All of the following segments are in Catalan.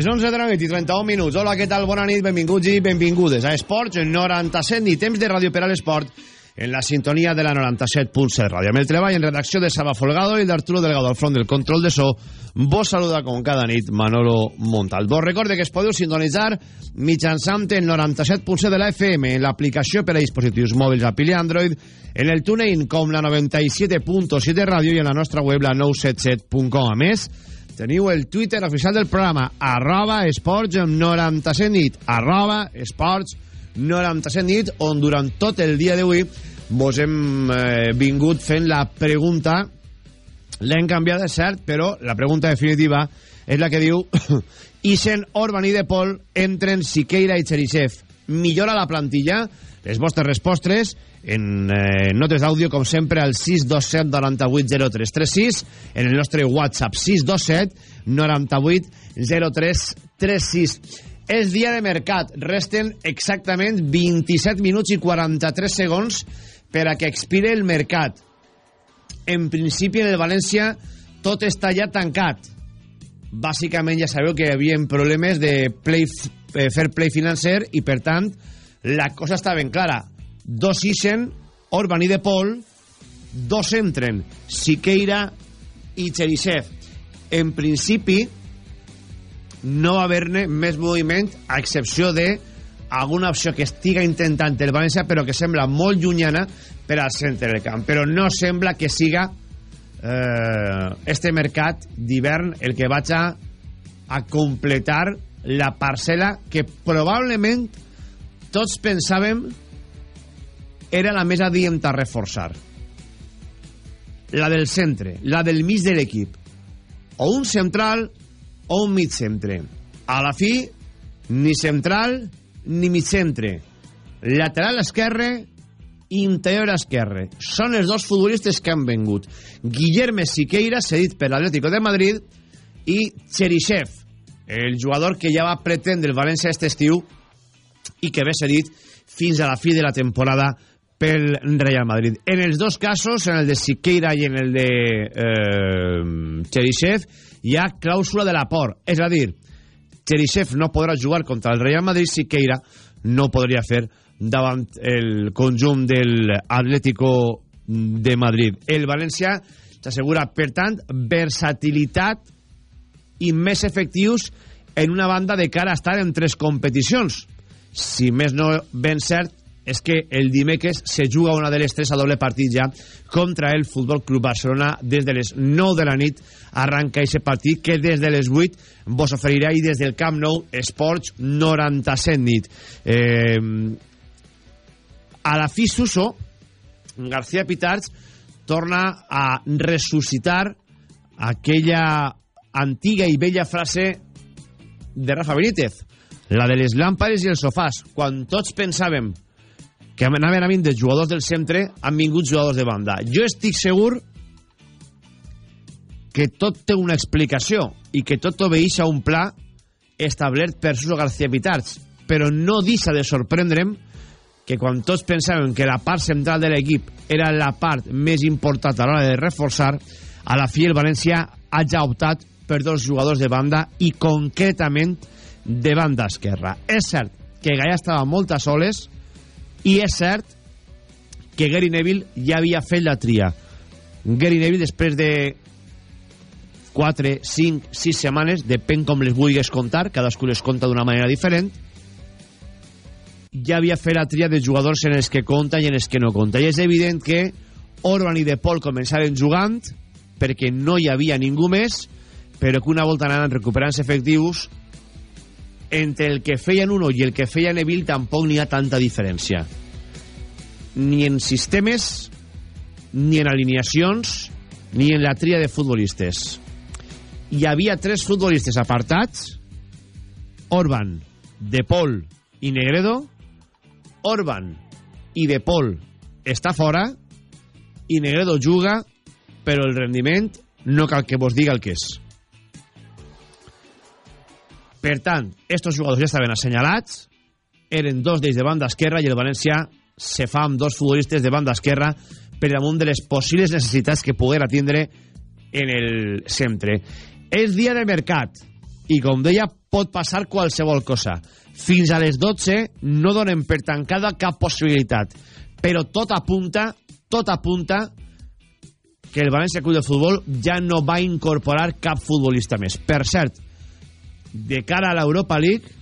Les 11 de la nit i 31 minuts. Hola, què tal? Bona nit, benvinguts i benvingudes a Esports 97 i temps de ràdio per a l'esport en la sintonia de la 97.7 ràdio. Amb el treball en redacció de Saba Folgado i d'Arturo Delgado al front del control de so, vos saluda com cada nit Manolo Montal. Vos recorde que es podeu sintonitzar mitjançant el 97.7 de la FM en l'aplicació per a dispositius mòbils Apple i Android, en el TuneIn com la 97.7 ràdio i en la nostra web la 977.com. A més, teniu el Twitter oficial del programa arroba esports 97 nit arroba esports 97 nit on durant tot el dia d'avui vos hem eh, vingut fent la pregunta l'hem canviada, cert, però la pregunta definitiva és la que diu Isen, Orban i De Paul entren Siqueira i Cherisev millora la plantilla? Les vostres respostes en eh, notes d'àudio, com sempre, al 627 98 0336, en el nostre WhatsApp 627 98 0336. És dia de mercat, resten exactament 27 minuts i 43 segons per a que expire el mercat. En principi, en el València, tot està ja tancat. Bàsicament, ja sabeu que hi havia problemes de play, eh, fair play financer i, per tant, la cosa està ben clara dos ixen, Orban i De Paul, dos entren, Siqueira i Cherisev. En principi, no va haver-ne més moviment, a excepció de alguna opció que estiga intentant el València, però que sembla molt llunyana per al centre del camp. Però no sembla que siga eh, este mercat d'hivern el que vaig a, a completar la parcel·la que probablement tots pensàvem era la més adient a reforçar. La del centre, la del mig de l'equip. O un central o un mig centre. A la fi, ni central ni mig centre. Lateral esquerre interior esquerre. Són els dos futbolistes que han vengut. Guillermo Siqueira, cedit per l'Atlético de Madrid, i Cherisev, el jugador que ja va pretendre el València aquest estiu i que ve cedit fins a la fi de la temporada pel Real Madrid. En els dos casos, en el de Siqueira i en el de eh, Cherisev, hi ha clàusula de l'aport. És a dir, Cherisev no podrà jugar contra el Real Madrid, Siqueira no podria fer davant el conjunt del Atlético de Madrid. El València s'assegura, per tant, versatilitat i més efectius en una banda de cara a estar en tres competicions. Si més no ben cert, és que el dimecres se juga una de les tres a doble partit ja contra el Futbol Club Barcelona. Des de les 9 de la nit arranca aquest partit que des de les 8 vos oferirà i des del Camp Nou Esports 97 nit. Eh, a la fi Suso García Pitarch torna a ressuscitar aquella antiga i bella frase de Rafa Benítez la de les làmpades i els sofàs. Quan tots pensàvem que anaven a vindre jugadors del centre, han vingut jugadors de banda. Jo estic segur que tot té una explicació i que tot obeix a un pla establert per Suso García Pitarch, però no deixa de sorprendre'm que quan tots pensàvem que la part central de l'equip era la part més important a l'hora de reforçar, a la fi el València ha ja optat per dos jugadors de banda i concretament de banda esquerra. És cert que Gaia estava molt a soles, i és cert que Gary Neville ja havia fet la tria. Gary Neville després de 4, 5, 6 setmanes depèn com les vulguis contar cadascú les conta d'una manera diferent ja havia fet la tria de jugadors en els que compta i en els que no compta i és evident que Orban i De Paul començaren jugant perquè no hi havia ningú més però que una volta anaven recuperant efectius entre el que feien uno i el que feia Neville tampoc n'hi ha tanta diferència. Ni en sistemes, ni en alineacions, ni en la tria de futbolistes. Hi havia tres futbolistes apartats Orban, De Paul i Negredo, Orban i De Paul està fora i Negredo juga, però el rendiment no cal que vos diga el que és. Per tant, estos jugadors ja estaven assenyalats, eren dos d'ells de banda esquerra i el València se fa amb dos futbolistes de banda esquerra per damunt de les possibles necessitats que poguera tindre en el centre. És dia de mercat i, com deia, pot passar qualsevol cosa. Fins a les 12 no donem per tancada cap possibilitat, però tot apunta, tot apunta que el València Club de Futbol ja no va incorporar cap futbolista més. Per cert, de cara a l'Europa League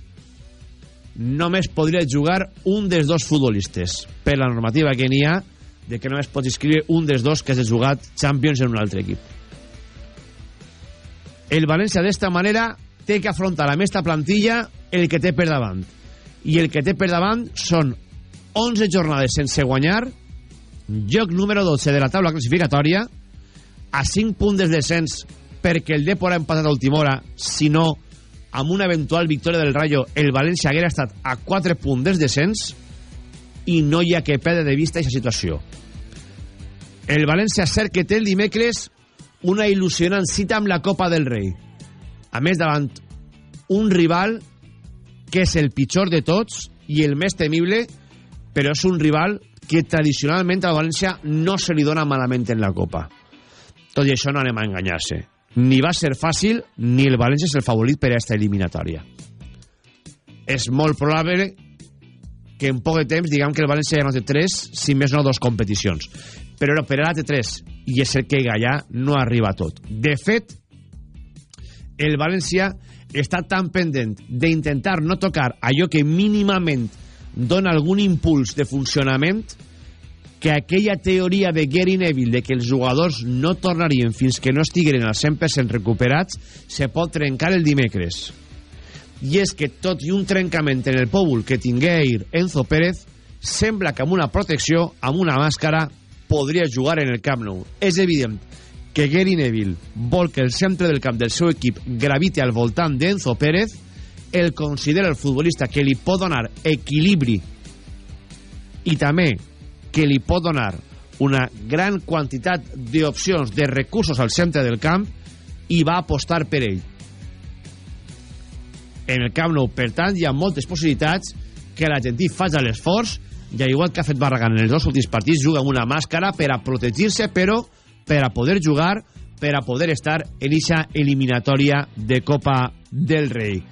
només podria jugar un dels dos futbolistes per la normativa que n'hi ha de que només pots inscriure un dels dos que has jugat Champions en un altre equip. El València d'esta manera té que afrontar a aquesta plantilla el que té per davant. I el que té per davant són 11 jornades sense guanyar joc número 12 de la taula classificatòria a 5 punts de descens perquè el Depor ha empatat a última hora si no amb una eventual victòria del Rayo, el València haguera estat a 4 punts des descens i no hi ha que perdre de vista aquesta situació. El València cert que té el dimecres una il·lusionant cita amb la Copa del Rei. A més, davant un rival que és el pitjor de tots i el més temible, però és un rival que tradicionalment al València no se li dona malament en la Copa. Tot i això no anem a enganyar-se ni va ser fàcil ni el València és el favorit per a aquesta eliminatòria. És molt probable que en poc de temps diguem que el València ja no té 3 si més no dos competicions. Però per ara té 3 i és el que Gallà no arriba a tot. De fet el València està tan pendent d'intentar no tocar allò que mínimament dona algun impuls de funcionament aquella teoria de Gary Neville de que els jugadors no tornarien fins que no estiguin al 100% recuperats se pot trencar el dimecres. I és que tot i un trencament en el pòbul que tingué Enzo Pérez sembla que amb una protecció amb una màscara podria jugar en el Camp Nou. És evident que Gary Neville vol que el centre del camp del seu equip gravite al voltant d'Enzo Pérez. El considera el futbolista que li pot donar equilibri i també que li pot donar una gran quantitat d'opcions, de recursos al centre del camp i va apostar per ell. En el Camp Nou, per tant, hi ha moltes possibilitats que l'Argentí faci l'esforç i igual que ha fet Barragán en els dos últims partits, juga amb una màscara per a protegir-se, però per a poder jugar, per a poder estar en eixa eliminatòria de Copa del Rei.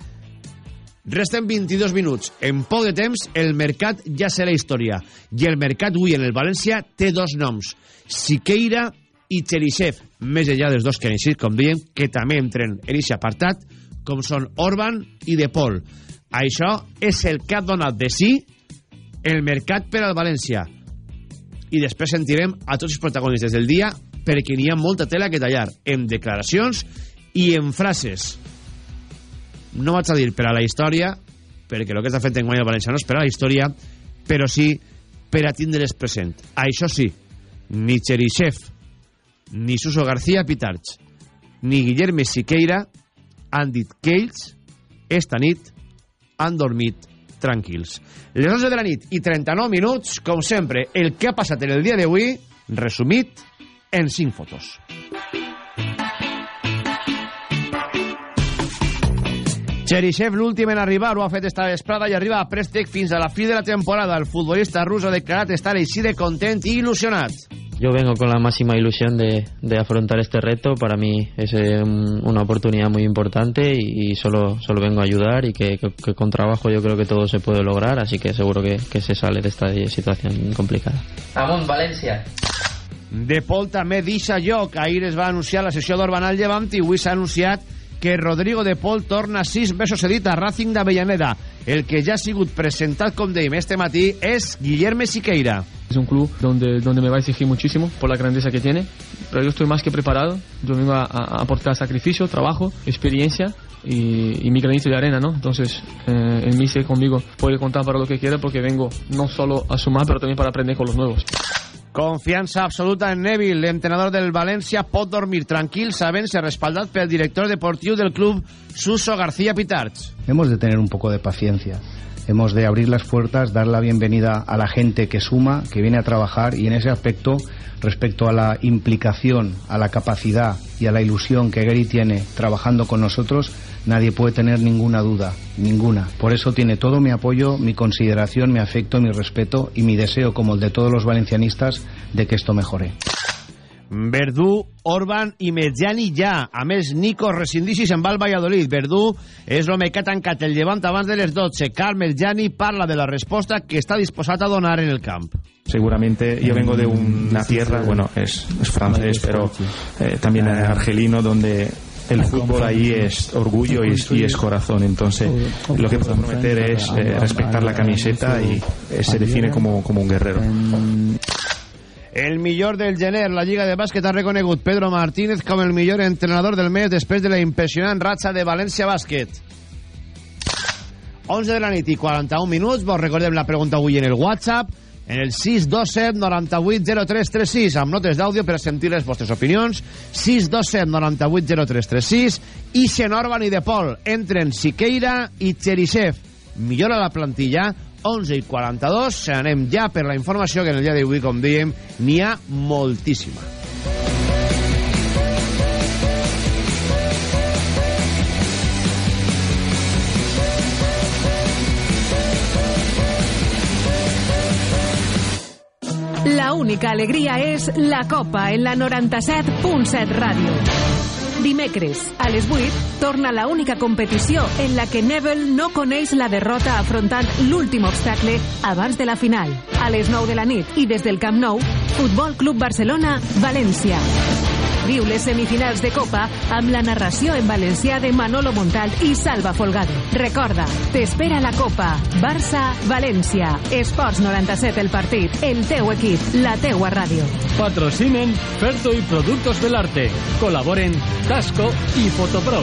Resten 22 minuts. En poc de temps, el mercat ja serà història. I el mercat avui en el València té dos noms. Siqueira i Cherisev. Més enllà dels dos que han eixit, com dèiem, que també entren en aquest apartat, com són Orban i De Paul. Això és el que ha donat de sí el mercat per al València. I després sentirem a tots els protagonistes del dia perquè n'hi ha molta tela que tallar en declaracions i en frases no vaig a dir per a la història perquè el que està fet en guany el València no és per a la història però sí per a tindre's present això sí ni Cherisev ni Suso García Pitarch ni Guillerme Siqueira han dit que ells esta nit han dormit tranquils. Les 11 de la nit i 39 minuts, com sempre, el que ha passat en el dia d'avui, resumit en 5 fotos. Cherisev, l'últim en arribar, ho ha fet esta vesprada i arriba a préstec fins a la fi de la temporada. El futbolista rus ha declarat estar així de content i il·lusionat. Yo vengo con la máxima ilusión de, de afrontar este reto. Para mí es eh, una oportunidad muy importante y, y, solo, solo vengo a ayudar y que, que, que, con trabajo yo creo que todo se puede lograr, así que seguro que, que se sale de esta situación complicada. Ramón, València. De Pol també deixa lloc. Ahir es va anunciar la sessió d'Orban al Llevant i avui s'ha anunciat que Rodrigo de Paul torna sis mesos cedit a Racing d'Avellaneda. El que ja ha sigut presentat, com dèiem, este matí és Guillerme Siqueira. Es un club donde, donde me va a exigir muchísimo por la grandeza que tiene, pero yo estoy más que preparado. Yo vengo a, a aportar sacrificio, trabajo, experiencia y, y, mi granito de arena, ¿no? Entonces, eh, el Mise conmigo puede contar para lo que quiera porque vengo no solo a sumar, pero también para aprender con los nuevos. Confiança absoluta en Neville, l'entrenador del València pot dormir tranquil sabent-se respaldat pel director deportiu del club Suso García Pitarch. Hemos de tener un poco de paciencia. Hemos de abrir las puertas, dar la bienvenida a la gente que suma, que viene a trabajar y en ese aspecto, respecto a la implicación, a la capacidad y a la ilusión que Gary tiene trabajando con nosotros, nadie puede tener ninguna duda, ninguna. Por eso tiene todo mi apoyo, mi consideración, mi afecto, mi respeto y mi deseo, como el de todos los valencianistas, de que esto mejore. Verdú, Orban i Medjani ja. A més, Nico rescindixi se'n va al Valladolid. Verdú és l'home que ha tancat el llevant abans de les 12. Carl Medjani parla de la resposta que està disposat a donar en el camp. Seguramente yo vengo de una tierra, bueno, es, es francés, pero eh, también argelino, donde el fútbol ahí es orgullo y, y, es corazón. Entonces, lo que puedo prometer es eh, respetar la camiseta y eh, se define como, como un guerrero. El millor del gener, la Lliga de Bàsquet ha reconegut Pedro Martínez com el millor entrenador del mes després de la impressionant ratxa de València Bàsquet. 11 de la nit i 41 minuts. Vos recordem la pregunta avui en el WhatsApp, en el 627 98 0336, amb notes d'àudio per sentir les vostres opinions. 627 98 0336. I Xenorban i De Pol entren Siqueira i Cherisev. Millora la plantilla 11 i 42 anem ja per la informació que en el dia d'avui, com dèiem, n'hi ha moltíssima. La única alegria és la Copa en la 97.7 Ràdio. Dimecres, a les 8, torna la única competició en la que Neville no coneix la derrota afrontant l'últim obstacle abans de la final. A les 9 de la nit i des del Camp Nou, Futbol Club Barcelona, València. Viu les semifinals de Copa amb la narració en valencià de Manolo Montal i Salva Folgado. Recorda, t'espera la Copa. Barça-València. Esports 97 el partit. El teu equip. La teua ràdio. Patrocinen Ferto y Productos del Arte. Colaboren Tasco y Fotopro.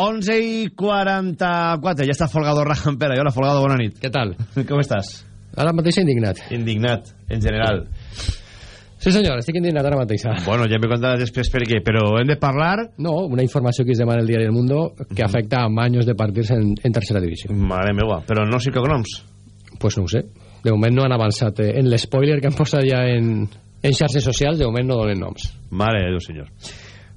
11 i 44. Ja està Folgado Rajampera. Hola, Folgado, bona nit. Què tal? Com estàs? Ara mateix indignat. Indignat, en general. Sí, senyor, estic indignat ara mateix. Bueno, ja m'he contat després per què, però hem de parlar... No, una informació que es demana el diari El Mundo que afecta a años de partir-se en, en tercera divisió. Mare meva, però no sé cognoms. Pues no ho sé. De moment no han avançat. Eh, En l'espoiler que han posat ja en, en xarxes socials, de moment no donen noms. Mare de Déu, senyor.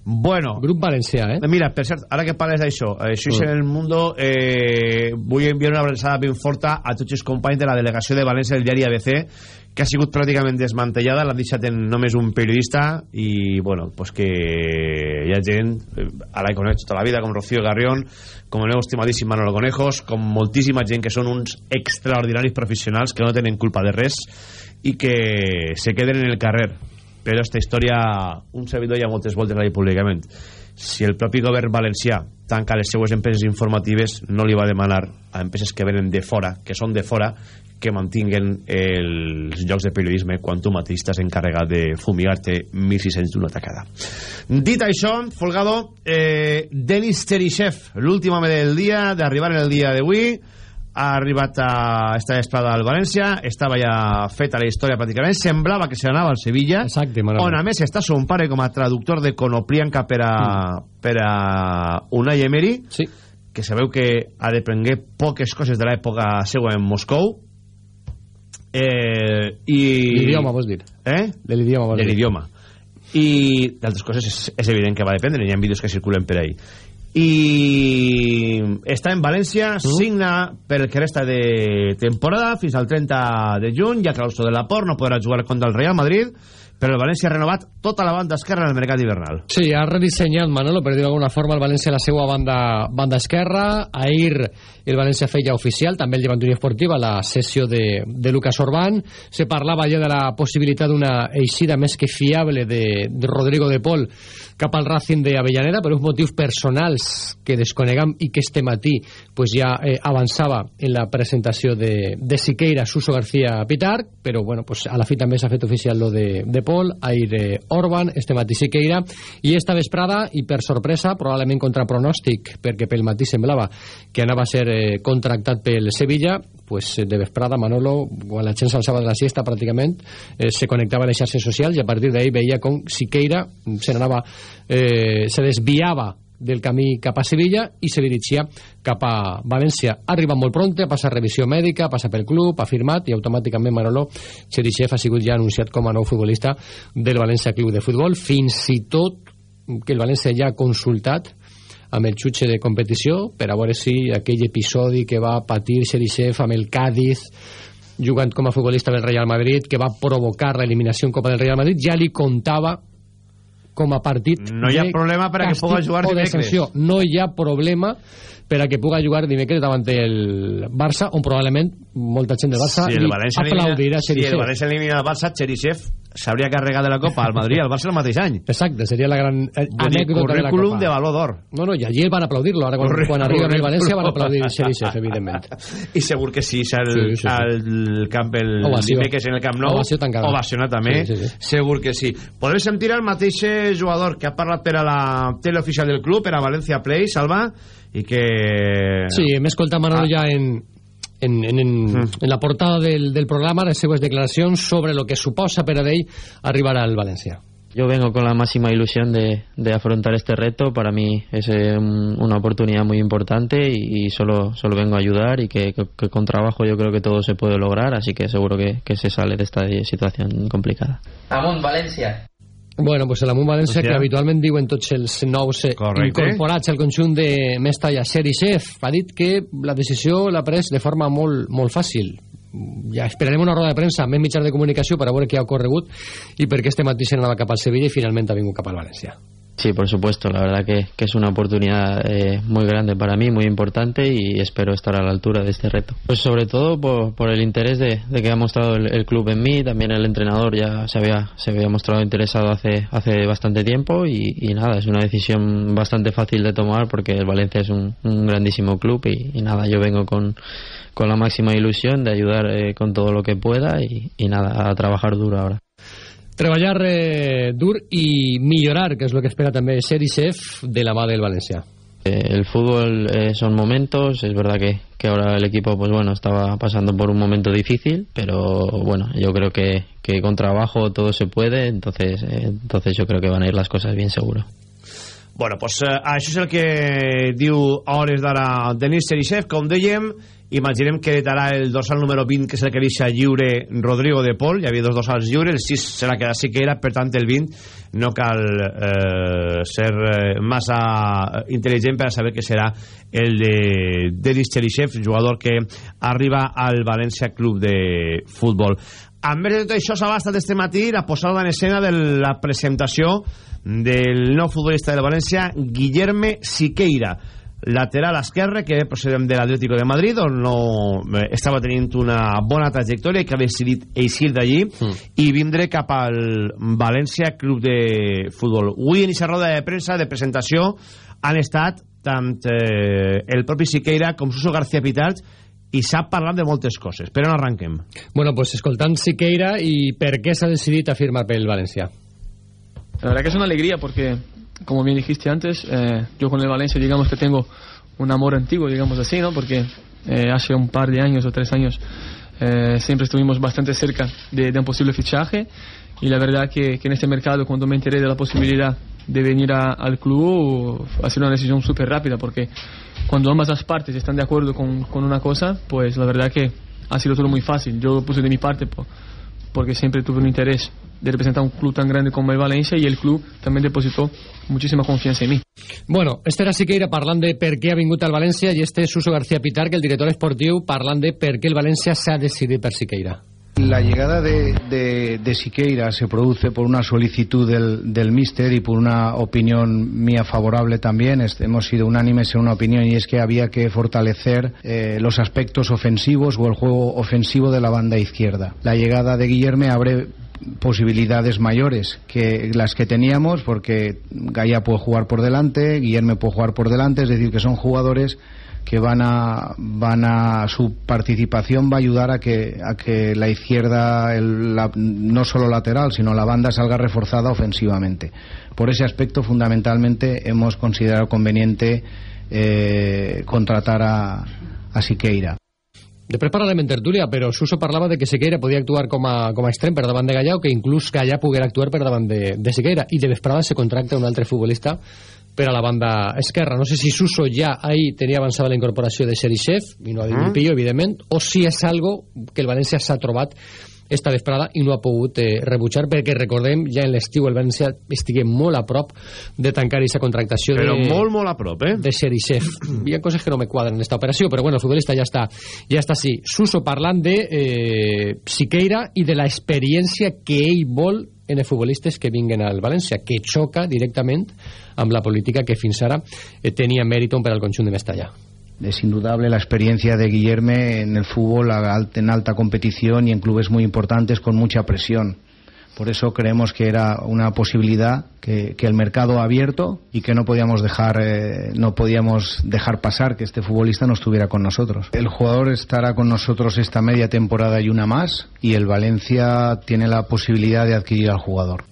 Bueno. Grup valencià, eh? Mira, per cert, ara que parles d'això, això és Mm. en el Mundo, eh, vull enviar una abraçada ben forta a tots els companys de la delegació de València del diari ABC, que ha sigut pràcticament desmantellada, l'han deixat en només un periodista, i, bueno, pues que hi ha gent, eh, a la que conec tota la vida, com Rocío Garrión, com el meu estimadíssim Manolo Conejos, com moltíssima gent que són uns extraordinaris professionals que no tenen culpa de res i que se queden en el carrer però esta història un servidor ja moltes voltes l'ha dit públicament. Si el propi govern valencià tanca les seues empreses informatives no li va demanar a empreses que venen de fora que són de fora que mantinguen els llocs de periodisme quan tu mateix estàs encarregat de fumigar-te 1.600 d'una tacada. Dit això, Folgado eh, Denis Terichev l'últim home del dia d'arribar en el dia d'avui ha arribat a esta espada al València, estava ja feta la història pràcticament, semblava que se n'anava al Sevilla, Exacte, on a més està son pare com a traductor de Conoplianca per a, mm. per a Unai Emery, sí. que sabeu que ha deprengué poques coses de l'època seva en Moscou, eh, i... L'idioma, vols dir? Eh? De l'idioma, vols De dir? l'idioma. I d'altres coses és, és evident que va dependre, hi ha vídeos que circulen per ahí i està en València, mm. signa pel que resta de temporada fins al 30 de juny, ja que l'Austo de la Port no podrà jugar contra el Real Madrid però el València ha renovat tota la banda esquerra en el mercat hivernal. Sí, ha redissenyat Manolo, per dir d'alguna forma, el València la seva banda, banda esquerra. Ahir el València feia oficial, també el Llevant Unió Esportiva, la sessió de, de Lucas Orbán. Se parlava ja de la possibilitat d'una eixida més que fiable de, de Rodrigo de Pol cap al Racing de Avellaneda per uns motius personals que desconegam i que este matí pues ja eh, avançava en la presentació de, de Siqueira, Suso García Pitar, però bueno, pues a la fi també s'ha fet oficial lo de, de Pol, Aire Orban, este matí Siqueira, i esta vesprada, i per sorpresa, probablement contra pronòstic, perquè pel matí semblava que anava a ser eh, contractat pel Sevilla, pues de vesprada Manolo, quan la gent s'alçava de la siesta pràcticament, eh, se connectava a les xarxes socials i a partir d'ahir veia com Siqueira se eh, se desviava del camí cap a Sevilla i se dirigia cap a València. Ha arribat molt pronte, ha passat revisió mèdica, passa pel club, ha firmat i automàticament Manolo Cherichev ha sigut ja anunciat com a nou futbolista del València Club de Futbol, fins i tot que el València ja ha consultat amb el xutxe de competició per a veure si aquell episodi que va patir Cherichev amb el Cádiz jugant com a futbolista del Real Madrid que va provocar l'eliminació en Copa del Real Madrid ja li contava com a partit no hi ha problema per a que puga jugar dimecres. no hi ha problema per a que puga jugar dimecres davant el Barça on probablement molta gent del Barça si el València aplaudirà si el València elimina el Barça Cherisev s'hauria carregat de la Copa al Madrid al Barça el mateix any. Exacte, seria la gran eh, anècdota de la Copa. de valor d'or. No, no, i allí van aplaudir-lo. Ara quan, quan arriba el València van aplaudir Cherisev evidentment. I segur que sí, el, sí, sí, sí. al camp el dimecres en el Camp Nou. Ovacionat també. Sí, sí, sí. segur que sí. Podem sentir el mateix jugador que ha parlat per a la tele oficial del club per a València Play, Salva i que... Sí, hem escoltat Manolo ja en, en, en, en, Mm. en la portada del, del programa les seues declaracions sobre lo que suposa per a ell arribar al València. Yo vengo con la máxima ilusión de, de afrontar este reto. Para mí es eh, un- una oportunidad muy importante y, y solo, solo vengo a ayudar y que, que- que con trabajo yo creo que todo se puede lograr, así que seguro que, que se sale de esta situación complicada. Amunt, València. Bueno, pues l'Amunt València, Hòstia. que habitualment diuen tots els nous eh, Correcte. incorporats al conjunt de Mestalla Cherisev, ha dit que la decisió l'ha pres de forma molt, molt fàcil. Ja esperarem una roda de premsa amb més mitjans de comunicació per a veure què ha ocorregut i per què este matí se n'anava cap al Sevilla i finalment ha vingut cap al València. Sí, por supuesto, la verdad que, que es una oportunidad eh, muy grande para mí, muy importante y espero estar a la altura de este reto. Pues sobre todo por, por el interés de, de que ha mostrado el, club en mí, también el entrenador ya se había, se había mostrado interesado hace, hace bastante tiempo y, y nada, es una decisión bastante fácil de tomar porque el Valencia es un, grandísimo club y, y nada, yo vengo con, con la máxima ilusión de ayudar eh, con todo lo que pueda y, y nada, a trabajar duro ahora. Treballar eh, dur i millorar, que és el que espera també Cherisev de la mà del València. Eh, el fútbol eh, son momentos, es verdad que, que ahora el equipo pues bueno estaba pasando por un momento difícil, pero bueno, yo creo que, que con trabajo todo se puede, entonces eh, entonces yo creo que van a ir las cosas bien seguro. Bueno, pues eh, això és el que diu a hores d'ara Denis Cherisev, com dèiem, imaginem que heretarà el dorsal número 20, que és el que deixa lliure Rodrigo de Pol, hi havia dos dorsals lliures, el 6 serà que sí que era, per tant el 20 no cal eh, ser eh, massa intel·ligent per saber que serà el de Denis Cherisev, jugador que arriba al València Club de Futbol. A més de tot això, s'ha bastat este matí la posada en escena de la presentació del nou futbolista del València, Guillerme Siqueira, lateral esquerre que procedem de l'Atlético de Madrid on no eh, estava tenint una bona trajectòria i que havia decidit eixir d'allí mm. i vindre cap al València Club de Futbol. Avui en aquesta roda de premsa de presentació han estat tant eh, el propi Siqueira com Suso García Pitarch i s'ha parlat de moltes coses. Però no arranquem. Bueno, pues escoltant Siqueira i per què s'ha decidit a firmar pel València. La verdad que es una alegría porque, como bien dijiste antes, eh, yo con el Valencia digamos que tengo un amor antiguo, digamos así, ¿no? Porque eh, hace un par de años o tres años eh, siempre estuvimos bastante cerca de, de, un posible fichaje y la verdad que, que, en este mercado cuando me enteré de la posibilidad de venir a, al club ha sido una decisión súper rápida porque cuando ambas las partes están de acuerdo con, con, una cosa pues la verdad que ha sido todo muy fácil yo puse de mi parte porque siempre tuve un interés de representar un club tan grande como el Valencia y el club también depositó muchísima confianza en mí. Bueno, este era Siqueira parlant de per què ha vingut al València i este és Suso García Pitar, que el director esportiu, parlant de per què el València s'ha decidit per Siqueira. La llegada de, de, de, Siqueira se produce por una solicitud del, del míster y por una opinión mía favorable también. Este, hemos sido unánimes en una opinión y es que había que fortalecer eh, los aspectos ofensivos o el juego ofensivo de la banda izquierda. La llegada de Guillerme abre posibilidades mayores que las que teníamos porque Gaia puede jugar por delante, Guillerme puede jugar por delante, es decir, que son jugadores que van a, van a su participación va a ayudar a que, a que la izquierda, el, la, no solo lateral, sino la banda salga reforzada ofensivamente. Por ese aspecto, fundamentalmente, hemos considerado conveniente eh, contratar a, a Siqueira. Després parlarem en tertúlia, però Suso parlava de que Siqueira podia actuar com a, com a extrem per davant de Gallà o que inclús Gallà poguera actuar per davant de, de Siqueira i de vesprada se contracta un altre futbolista per a la banda esquerra. No sé si Suso ja ahir tenia avançada la incorporació de Xerixef, i no ha dit mm. pillo, evidentment, o si és algo que el València s'ha trobat esta vesprada i no ha pogut eh, rebutjar perquè recordem ja en l'estiu el València estigué molt a prop de tancar aquesta contractació però de, molt molt a prop eh? de Xerixef hi ha coses que no me quadren en esta operació però bueno, el futbolista ja està ja està així Suso parlant de eh, Siqueira i de la experiència que ell vol en els futbolistes que vinguen al València, que xoca directament amb la política que fins ara eh, tenia Meriton per al conjunt de Mestalla. Es indudable la experiencia de Guillerme en el fútbol en alta competición y en clubes muy importantes con mucha presión. Por eso creemos que era una posibilidad que, el mercado ha abierto y que no podíamos dejar eh, no podíamos dejar pasar que este futbolista no estuviera con nosotros. El jugador estará con nosotros esta media temporada y una más y el Valencia tiene la posibilidad de adquirir al jugador.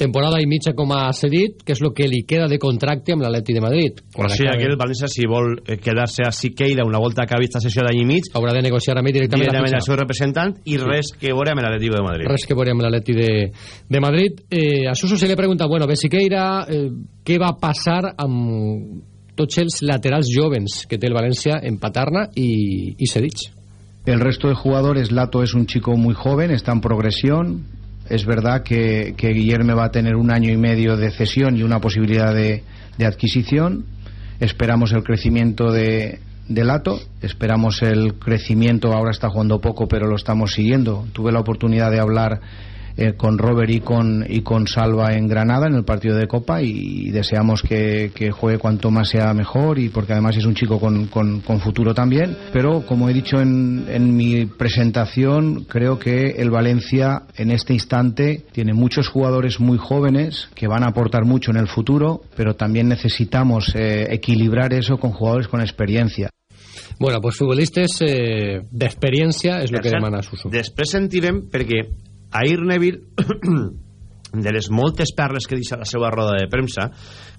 Temporada i mitja com a cedit, que és el que li queda de contracte amb l'Atleti de Madrid. o sigui, aquí el València, si vol eh, quedar-se a Siqueira una volta que ha vist la sessió d'any i mig... Haurà de negociar amb ell directament, directament el seu representant i sí. res que veure amb l'Atleti de Madrid. Res que veure amb l'Atleti de, de Madrid. Eh, a Suso se li pregunta, bueno, ve Siqueira, eh, què va passar amb tots els laterals jovens que té el València en Paterna i, i Cedits? El resto de jugadores, Lato es un chico muy joven, está en progresión, es verdad que, que Guillermo va a tener un año y medio de cesión y una posibilidad de, de adquisición. Esperamos el crecimiento de, de Lato, esperamos el crecimiento, ahora está jugando poco, pero lo estamos siguiendo. Tuve la oportunidad de hablar eh, con Robert y con, y con Salva en Granada en el partido de Copa y, deseamos que, que, juegue cuanto más sea mejor y porque además es un chico con, con, con futuro también. Pero como he dicho en, en, mi presentación, creo que el Valencia en este instante tiene muchos jugadores muy jóvenes que van a aportar mucho en el futuro, pero también necesitamos eh, equilibrar eso con jugadores con experiencia. Bueno, pues futbolistes eh, d'experiència és el que demana Suso. Després sentirem, perquè Ahir Neville de les moltes perles que deixa la seva roda de premsa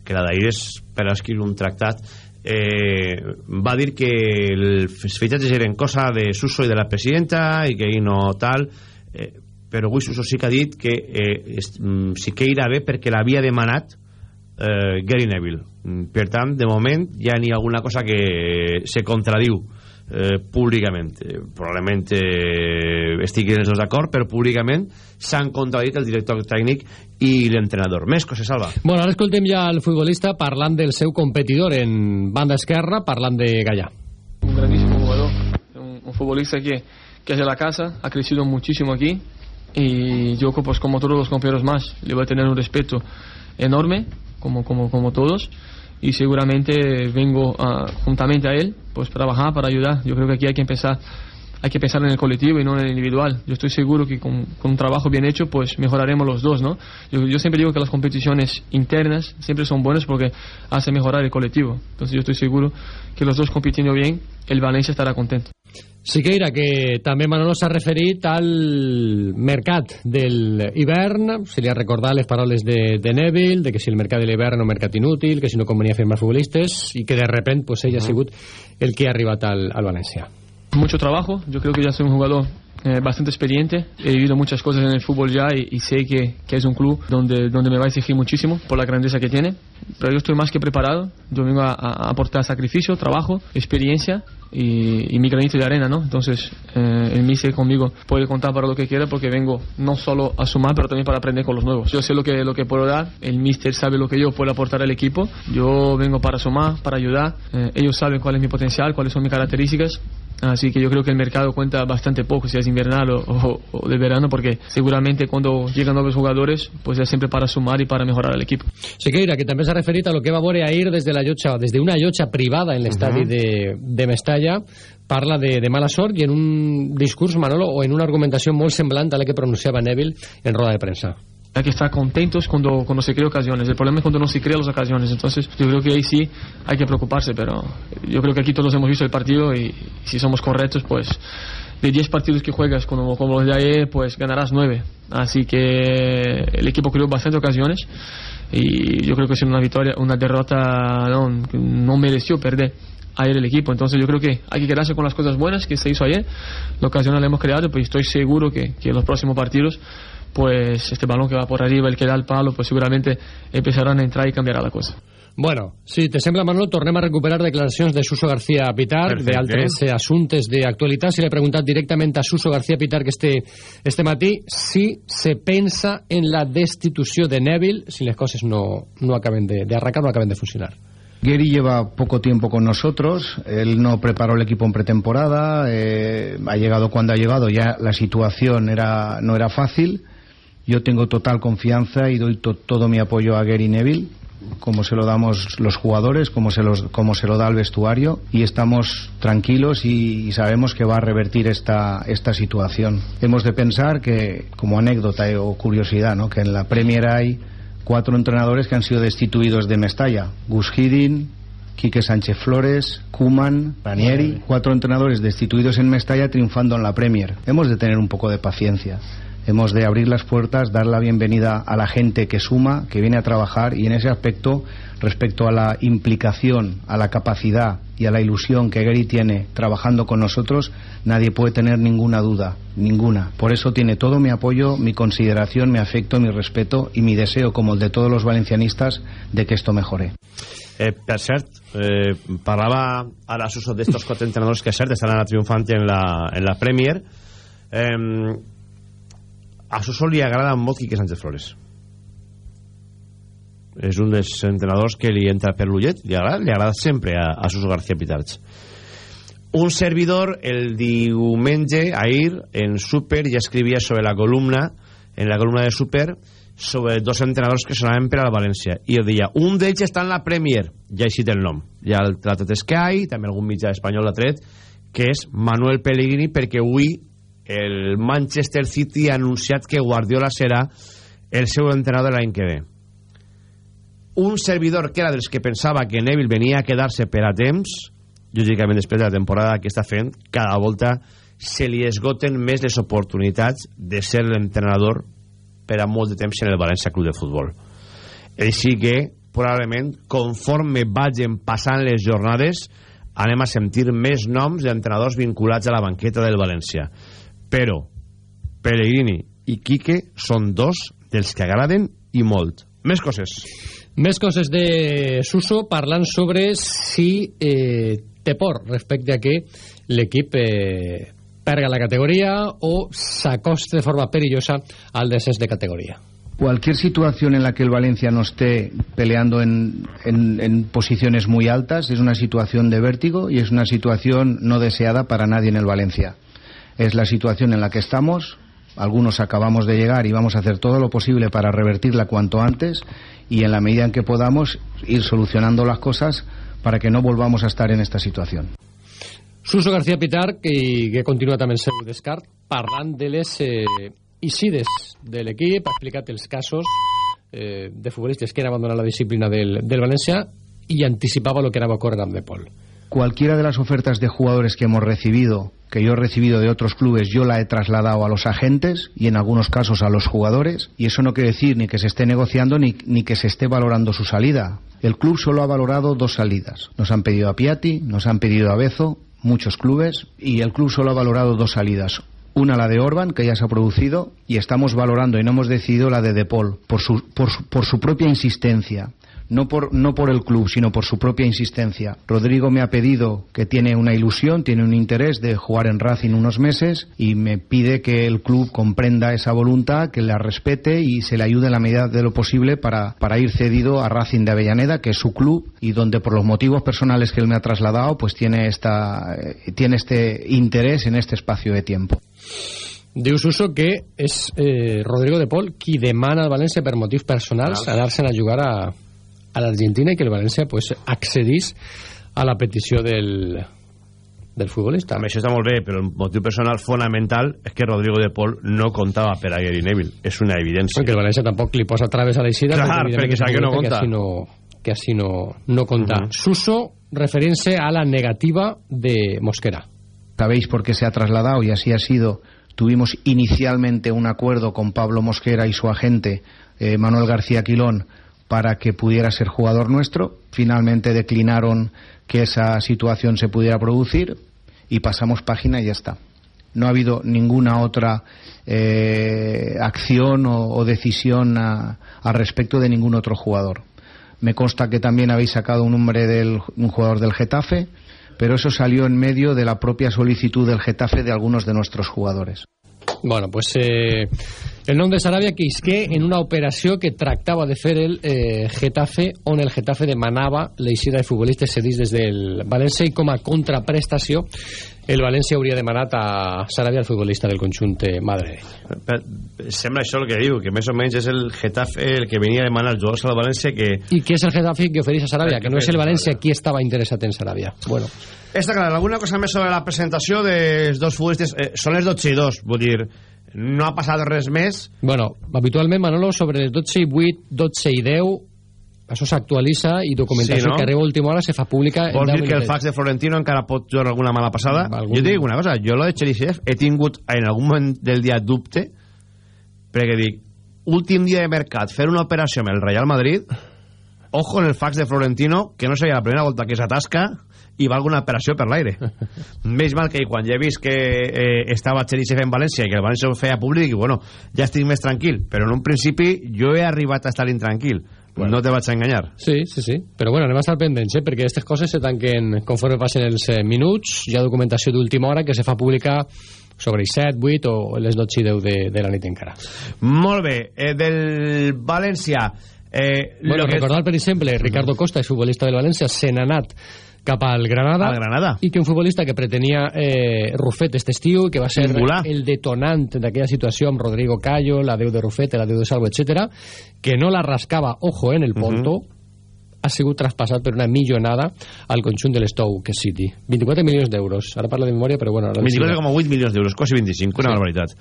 que la d'ahir és per escriure un tractat eh, va dir que els fitxatges eren cosa de Suso i de la presidenta i que ell no tal eh, però avui Suso sí que ha dit que eh, mm, sí que irà bé perquè l'havia demanat eh, Gary Neville. Per tant de moment ja n'hi ha alguna cosa que se contradiu eh, públicament. Probablement eh, estiguin els dos d'acord però públicament s'han contradit el director tècnic i l'entrenador. Més coses salva bueno, ara escoltem ja el futbolista parlant del seu competidor en banda esquerra parlant de Gallà. Un grandísimo jugador un, un futbolista que, que es de la casa ha crecido muchísimo aquí y yo pues como todos los compañeros más le voy a tener un respeto enorme como, como, como todos. y seguramente vengo uh, juntamente a él pues trabajar, para ayudar. Yo creo que aquí hay que empezar hay que pensar en el colectivo y no en el individual. Yo estoy seguro que con, con un trabajo bien hecho, pues mejoraremos los dos, ¿no? Yo, yo, siempre digo que las competiciones internas siempre son buenas porque hacen mejorar el colectivo. Entonces yo estoy seguro que los dos compitiendo bien, el Valencia estará contento. Siqueira, que també Manolo s'ha referit al mercat del hivern, se li ha recordat les paraules de, de Neville, de que si el mercat de l'hivern un mercat inútil, que si no convenia fer més futbolistes, i que de repent pues, ell ha sigut el que ha arribat al, al València. Mucho trabajo, yo creo que ya soy un jugador eh, bastante experiente, he vivido muchas cosas en el fútbol ya y, y sé que, que, es un club donde, donde me va a exigir muchísimo por la grandeza que tiene, pero yo estoy más que preparado, yo vengo a, a aportar sacrificio, trabajo, experiencia y, y, mi granito de arena, ¿no? Entonces eh, el míster conmigo puede contar para lo que quiera porque vengo no solo a sumar, pero también para aprender con los nuevos. Yo sé lo que, lo que puedo dar, el míster sabe lo que yo puedo aportar al equipo, yo vengo para sumar, para ayudar, eh, ellos saben cuál es mi potencial, cuáles son mis características Así que yo creo que el mercado cuenta bastante poco, si es invernal o, o, o, de verano, porque seguramente cuando llegan nuevos jugadores, pues es siempre para sumar y para mejorar el equipo. Siqueira, que també s'ha referit a lo que va veure ahir des de la llotja, des d'una llotja privada en l'estadi uh -huh. de, de Mestalla, parla de, de mala sort i en un discurs, Manolo, o en una argumentació molt semblant a la que pronunciava Neville en roda de premsa. Hay que estar contentos cuando, cuando se crean ocasiones. El problema es cuando no se crean las ocasiones. Entonces, yo creo que ahí sí hay que preocuparse, pero yo creo que aquí todos hemos visto el partido y, si somos correctos, pues de 10 partidos que juegas como, como los de ayer, pues ganarás 9. Así que el equipo creó bastantes ocasiones y yo creo que es una victoria, una derrota no, no mereció perder ayer el equipo. Entonces yo creo que hay que quedarse con las cosas buenas que se hizo ayer. La ocasión la hemos creado, pues estoy seguro que, que en los próximos partidos pues este balón que va por arriba, el que da el palo, pues seguramente empezarán a entrar y cambiará la cosa. Bueno, si te sembla, Manolo, tornem a recuperar declaracions de Suso García Pitar, d'altres eh? assumptes d'actualitat. Si l'he preguntat directament a Suso García Pitar que este, este matí si se pensa en la destitució de Neville si les coses no, no acaben de, de arrancar, no acaben de funcionar. Gary lleva poco tiempo con nosotros, él no preparó el equipo en pretemporada, eh, ha llegado cuando ha llegado, ya la situación era, no era fácil, yo tengo total confianza y doy to todo mi apoyo a Gary Neville, como se lo damos los jugadores, como se, los, como se lo da el vestuario, y estamos tranquilos y, y sabemos que va a revertir esta, esta situación. Hemos de pensar que, como anécdota o curiosidad, ¿no? que en la Premier hay cuatro entrenadores que han sido destituidos de Mestalla. Gus Hiddink, Quique Sánchez Flores, Kuman, Ranieri, cuatro entrenadores destituidos en Mestalla triunfando en la Premier. Hemos de tener un poco de paciencia. Hemos de abrir las puertas, dar la bienvenida a la gente que suma, que viene a trabajar y en ese aspecto, respecto a la implicación, a la capacidad y a la ilusión que Gary tiene trabajando con nosotros, nadie puede tener ninguna duda, ninguna. Por eso tiene todo mi apoyo, mi consideración, mi afecto, mi respeto y mi deseo, como el de todos los valencianistas, de que esto mejore. Eh, per cert, eh, parlava ara Suso d'estos quatre entrenadors que cert estan ara triomfant en la, en la Premier eh, a Suso li agrada molt Quique Sánchez Flores. És un dels entrenadors que li entra per l'ullet li li agrada sempre a, a Suso García Pitarch. Un servidor el diumenge ahir en Super ja escrivia sobre la columna en la columna de Super sobre dos entrenadors que sonaven per al València. I jo deia, un d'ells està en la Premier ja té el nom, ja el tratat Sky també algun mitjà espanyol l'ha tret que és Manuel Pellegrini perquè avui el Manchester City ha anunciat que Guardiola serà el seu entrenador l'any que ve. Un servidor que era dels que pensava que Neville venia a quedar-se per a temps lògicament després de la temporada que està fent cada volta se li esgoten més les oportunitats de ser l'entrenador per a molt de temps en el València Club de Futbol. Així que probablement conforme vagin passant les jornades anem a sentir més noms d'entrenadors vinculats a la banqueta del València però Pellegrini i Quique són dos dels que agraden i molt més coses més coses de Suso parlant sobre si eh, té por respecte a que l'equip eh, perga la categoria o s'acosta de forma perillosa al descens de categoria. Cualquier situación en la que el Valencia no esté peleando en, en, en, posiciones muy altas es una situación de vértigo y es una situación no deseada para nadie en el Valencia. Es la situación en la que estamos, algunos acabamos de llegar y vamos a hacer todo lo posible para revertirla cuanto antes y en la medida en que podamos ir solucionando las cosas para que no volvamos a estar en esta situación. Suso García Pitar, que, que continua també el seu descart, parlant de les eh, incides de l'equip, ha explicat els casos eh, de futbolistes que han abandonat la disciplina del, del València i anticipava lo que anava a ocórrer amb De Paul. Cualquiera de las ofertas de jugadores que hemos recibido que yo he recibido de otros clubes yo la he trasladado a los agentes y en algunos casos a los jugadores y eso no quiere decir ni que se esté negociando ni, ni que se esté valorando su salida. El club solo ha valorado dos salidas. Nos han pedido a Piatti, nos han pedido a Bezo, muchos clubes y el club solo ha valorado dos salidas. Una la de Orban, que ya se ha producido, y estamos valorando y no hemos decidido la de Depol, por su, por, su- por su propia insistencia. No por, no por el club, sino por su propia insistencia. Rodrigo me ha pedido que tiene una ilusión, tiene un interés de jugar en Racing unos meses y me pide que el club comprenda esa voluntad, que la respete y se le ayude en la medida de lo posible para, para ir cedido a Racing de Avellaneda, que es su club y donde por los motivos personales que él me ha trasladado, pues tiene, esta, eh, tiene este interés en este espacio de tiempo. Diu Suso que és eh, Rodrigo de Pol qui demana al València per motius personals anar-se'n a jugar a, a l'Argentina i que el València pues, accedís a la petició del, del futbolista. També això està molt bé, però el motiu personal fonamental és que Rodrigo de Pol no comptava per a Gary Neville. És una evidència. Perquè el València tampoc li posa traves a l'eixida Clar, perquè sap que no compta. que així no, que així no, no compta. Mhm. Suso referint-se a la negativa de Mosquera. Sabéis por qué se ha trasladado y así ha sido. Tuvimos inicialmente un acuerdo con Pablo Mosquera y su agente, eh, Manuel García Quilón, para que pudiera ser jugador nuestro. Finalmente declinaron que esa situación se pudiera producir y pasamos página y ya está. No ha habido ninguna otra eh, acción o, decisión al respecto de ningún otro jugador. Me consta que también habéis sacado un nombre de un jugador del Getafe, pero eso salió en medio de la propia solicitud del Getafe de algunos de nuestros jugadores. Bueno, pues eh, el nom de Sarabia que isqué en una operació que tractava de fer el eh, Getafe, on el Getafe demanava l'eixida de futbolistes cedits des del València i com a contraprestació el València hauria demanat a Sarabia, el futbolista del conjunt. Per- Sembla això el que diu, que més o menys és el Getafe el que venia a demanar els jugadors al València que... I què és el Getafe que ofereix a Sarabia? Que no és el València qui estava interessat en Sarabia. Bueno, Està clar, alguna cosa més sobre la presentació dels dos futbolistes? Eh, són les 12 i 2, vull dir, no ha passat res més. bueno, habitualment, Manolo, sobre les 12 i 8, 12 i 10, això s'actualitza i documentació Sí, no? que arriba a última hora se fa pública Vols 10 dir que el fax de Florentino encara pot jugar alguna mala passada? Algun- Jo et dic una cosa, jo lo de Cherisev he tingut en algun moment del dia dubte perquè dic, últim dia de mercat fer una operació amb el Real Madrid ojo en el fax de Florentino que no seria la primera volta que s'atasca i va alguna operació per l'aire més mal que quan ja he vist que eh, estava Cherisev en València i que el València ho feia públic i bueno, ja estic més tranquil però en un principi jo he arribat a estar intranquil bueno. no te vaig a enganyar Sí, sí, sí. Però bueno, anem a estar pendents, eh? perquè aquestes coses se tanquen conforme passen els eh, minuts. Hi ha documentació d'última hora que se fa pública sobre els 7, 8 o les 12 i 10 de, de la nit encara. Molt bé, eh, del València... Eh, Bueno, lo que- recordar, per exemple, Ricardo Costa, el futbolista del València, se n'ha anat cap al Granada, Al Granada. i que un futbolista que pretenia eh, Rufet este estiu que va ser Singular. el detonant d'aquella situació amb Rodrigo Callo, la deu de Rufet, la deu de Salvo, etc que no la rascava, ojo, en el Ponto, ha sigut traspassat per una millonada al conjunt de l'Stoke City. 24 milions d'euros. Ara parlo de memòria, però bueno... Ara 24,8 milions d'euros, quasi 25, una barbaritat.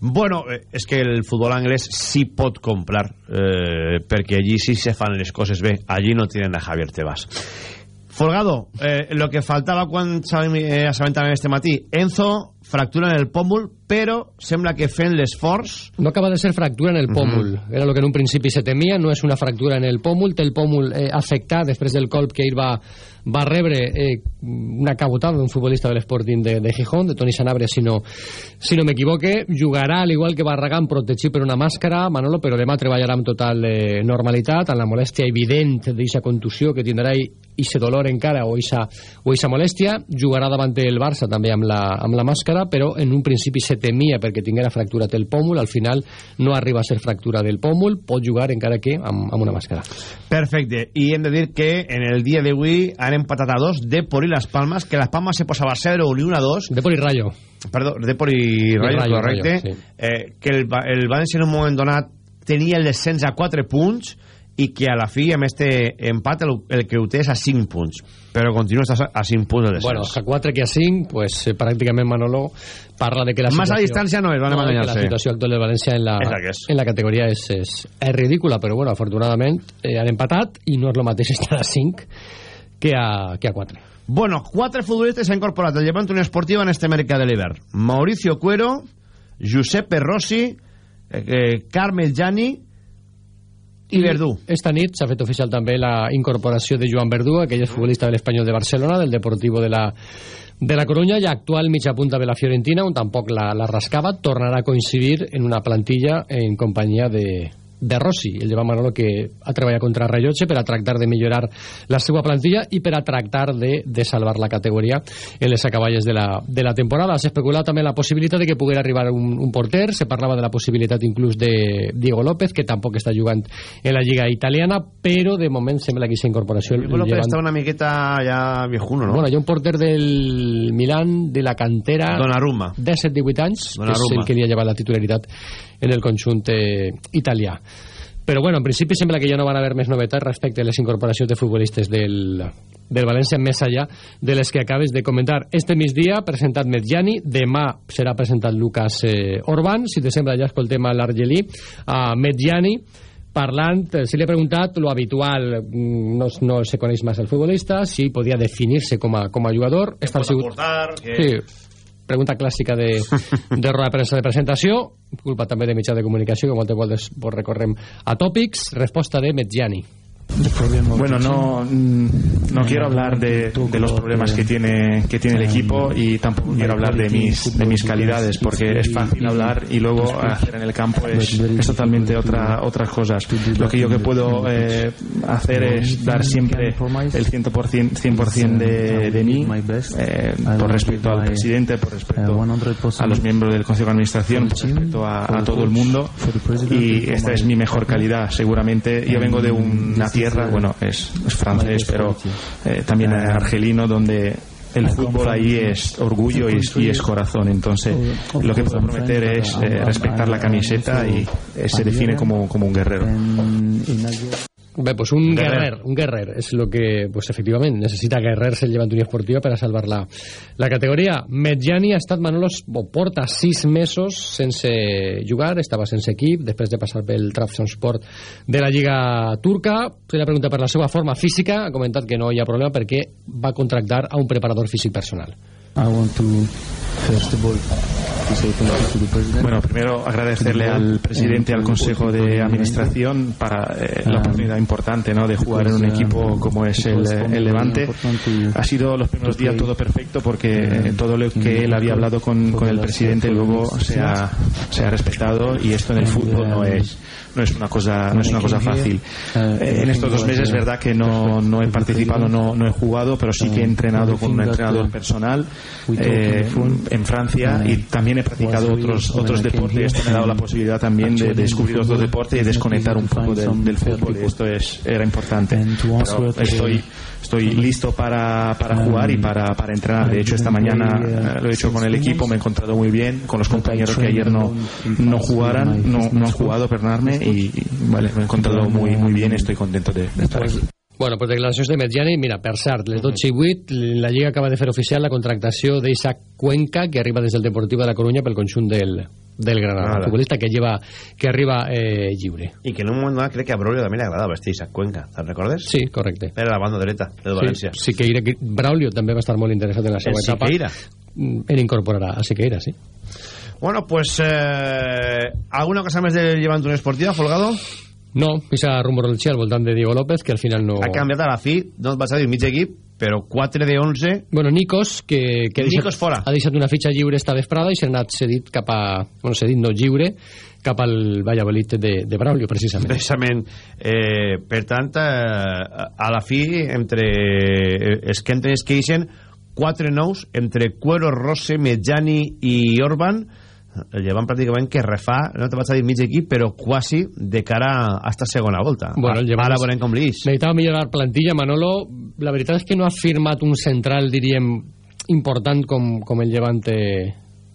Bueno, eh, és que el futbol anglès sí pot comprar, eh, perquè allí sí se fan les coses bé. Allí no tienen a Javier Tebas. Folgado, eh, lo que faltava quan eh, assabentàvem este matí, Enzo fractura en el pòmul, però sembla que fent l'esforç... No acaba de ser fractura en el pòmul. Era el que en un principi se temia, no és una fractura en el pòmul, té el pòmul eh, afectat després del colp que ell va, va rebre eh, una cabotada d'un futbolista de l'Sporting de, de Gijón, de Toni Sanabria, si no, si no m'equivoque. Jugarà, al igual que Barragán, protegit per una màscara, Manolo, però demà treballarà amb total eh, normalitat, amb la molèstia evident d'aquesta contusió que tindrà i ese dolor encara o esa, o esa molèstia. Jugarà davant el Barça també amb la, amb la màscara, però en un principi se temia perquè tinguera fracturat el pòmul, al final no arriba a ser fractura del pòmul, pot jugar encara que amb, amb una màscara. Perfecte, i hem de dir que en el dia d'avui han empatat a dos Depor i Las Palmas, que Las Palmas se posava 0 1 1 a 2 Depor i Rayo perdó, Depor i Rayo, Rayo, correcte Rayo, sí. eh, que el, el València en un moment donat tenia el descens a 4 punts i que a la fi amb este empat el, el que ho té és a 5 punts però continua a a 5 punts el descens Bueno, a 4 que a 5, pues eh, pràcticament Manolo parla de que la situació... distància no és, van a no, enganyar-se. la situació actual del València en la, en la categoria és, és, és ridícula, però bueno, afortunadament eh, han empatat i no és el mateix estar a 5 que a, que a 4. Bueno, quatre futbolistes s'han incorporat al Llevant Unió Esportiva en este mercat de l'hivern. Mauricio Cuero, Giuseppe Rossi, eh, eh, Carmel Gianni i Verdú. Esta nit s'ha fet oficial també la incorporació de Joan Verdú, aquell és futbolista de l'Espanyol de Barcelona, del Deportivo de la, de la Coruña, i actual mitja punta de la Fiorentina, on tampoc la, la rascava, tornarà a coincidir en una plantilla en companyia de, de Rossi, el lleva Manolo que ha treballat contra Rellotge per a tractar de millorar la seva plantilla i per a tractar de, de salvar la categoria en les acaballes de la, de la temporada. S'ha especulat també la possibilitat de que poguera arribar un, un porter, se parlava de la possibilitat inclús de Diego López, que tampoc està jugant en la lliga italiana, però de moment sembla que aquesta incorporació... Diego López llevant... està una miqueta ja viejuno, no? Bueno, hi ha un porter del Milan, de la cantera... Donnarumma. 17-18 anys, Donnarumma. que és el que li ha llevat la titularitat en el conjunt eh, italià però bueno, en principi sembla que ja no van haver més novetats respecte a les incorporacions de futbolistes del, del València més allà de les que acabes de comentar. Este migdia presentat Medjani, demà serà presentat Lucas eh, Orban, si te sembla ja escoltem a l'Argelí, a Medjani, parlant, eh, si li he preguntat lo habitual, mm, no, no se coneix massa el futbolista, si podia definir-se com a, com a jugador. Que pot aportar, que... Sí, pregunta clàssica de, de roda de premsa de presentació, culpa també de mitjà de comunicació, que moltes voltes pues, recorrem a tòpics, resposta de Medjani. Bueno, no, no quiero hablar de, los problemas que tiene, que tiene el equipo y tampoco quiero hablar de mis, de mis calidades porque es fácil hablar y luego hacer en el campo es, es totalmente otra, otras cosas. Lo que yo que puedo eh, hacer es dar siempre el 100%, 100 de, de mí eh, por respecto al presidente, por respecto a los miembros del Consejo de Administración, por respecto a, a todo el mundo y esta es mi mejor calidad seguramente. Yo vengo de una tierra, bueno, es, es francés, pero eh, también argelino, donde el fútbol ahí es orgullo y, y, es corazón. Entonces, lo que puedo prometer es eh, respetar la camiseta y eh, se define como, como un guerrero. Bé, pues un guerrer, guerrer un guerrer és el que, pues, efectivament, necessita guerrer-se el Llevant Unió Esportiva per a salvar la, la categoria. Medjani ha estat, Manolos, porta sis mesos sense jugar, estava sense equip, després de passar pel Trabzonspor de la Lliga Turca. Se li ha preguntat per la seva forma física, ha comentat que no hi ha problema perquè va contractar a un preparador físic personal. I want to, first of all, Bueno, primero agradecerle al presidente al Consejo de Administración para eh, la oportunidad importante ¿no? de jugar en un equipo como es el, el, Levante. Ha sido los primeros días todo perfecto porque todo lo que él había hablado con, con el presidente luego se ha, se ha respetado y esto en el fútbol no es no es una cosa no es una cosa fácil. eh, en estos dos meses es verdad que no, no he participado no, no he jugado pero sí que he entrenado con un entrenador personal eh, en Francia y también he practicado otros otros deportes. Esto me ha dado la posibilidad también de, de descubrir otros deportes y desconectar un poco del, del fútbol esto es, era importante. Pero estoy estoy listo para, para jugar y para, para entrenar. De hecho, esta mañana eh, lo he hecho con el equipo, me he encontrado muy bien, con los compañeros que ayer no, no jugaran, no, no han jugado, perdonarme, y, y vale, me he encontrado muy, muy bien, estoy contento de, de estar aquí. Bueno, pues declaracions de Medjani, mira, per cert, les 12 i 8, la Lliga acaba de fer oficial la contractació d'Isaac Cuenca, que arriba des del Deportiu de la Coruña pel conjunt del, del Granada, Nada. futbolista que lleva que arriba eh, lliure. I que en un moment donat crec que a Braulio també li agradava este Isaac Cuenca, te'n recordes? Sí, correcte. Era la banda dreta del València. Sí, Siqueira, Braulio també va estar molt interessat en la seva el etapa. Siqueira. En incorporarà a Siqueira, sí. Bueno, pues eh, ¿alguna cosa més del Llevant Unió Esportiva, Folgado? No, aquesta rumorologia al voltant de Diego López, que al final no... Ha canviat a la fi, no vas a dir mig equip, però 4 de 11... Bueno, Nikos, que, que Nikos ha, deixat, fora. ha deixat una fitxa lliure esta vesprada i s'ha anat cedit cap a... Bueno, cedit no lliure, cap al Valladolid de, de Braulio, precisament. Precisament. Eh, per tant, eh, a la fi, entre eh, els que entren es queixen, 4 nous entre Cuero, Rose, Medjani i Orban, el llevan pràcticament que refà, no te vaig a dir mig equip, però quasi de cara a esta segona volta. Bueno, el llevan Ara veurem com li és. Necessitava millorar plantilla, Manolo. La veritat és que no ha firmat un central, diríem, important com, com el Levante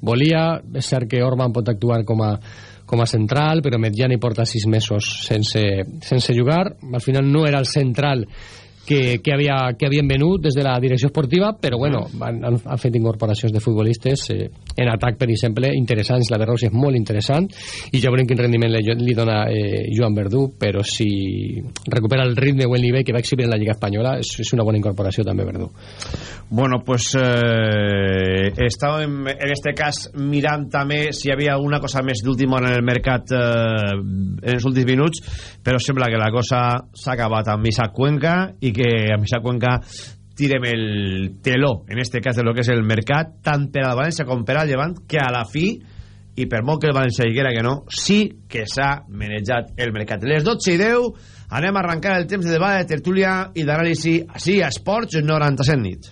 volia. És cert que Orban pot actuar com a, com a central, però Medjani porta sis mesos sense, sense jugar. Al final no era el central que, que, havia, que havien venut des de la direcció esportiva, però bueno, han, han fet incorporacions de futbolistes, eh, en atac, per exemple, interessants. La Rose és molt interessant i ja veurem quin rendiment li, li dona eh, Joan Verdú, però si recupera el ritme o el nivell que va exhibir en la Lliga Espanyola, és, és una bona incorporació també, Verdú. Bueno, pues eh, estàvem en este cas mirant també si hi havia alguna cosa més d'última en el mercat eh, en els últims minuts, però sembla que la cosa s'ha acabat amb Isaac Cuenca i que amb Isaac Cuenca tirem el teló, en este cas de lo que és el mercat, tant per al València com per al Llevant, que a la fi i per molt que el València diguera que no, sí que s'ha manejat el mercat. Les 12 i 10 anem a arrencar el temps de debat, de tertúlia i d'anàlisi així a Esports 97 nit.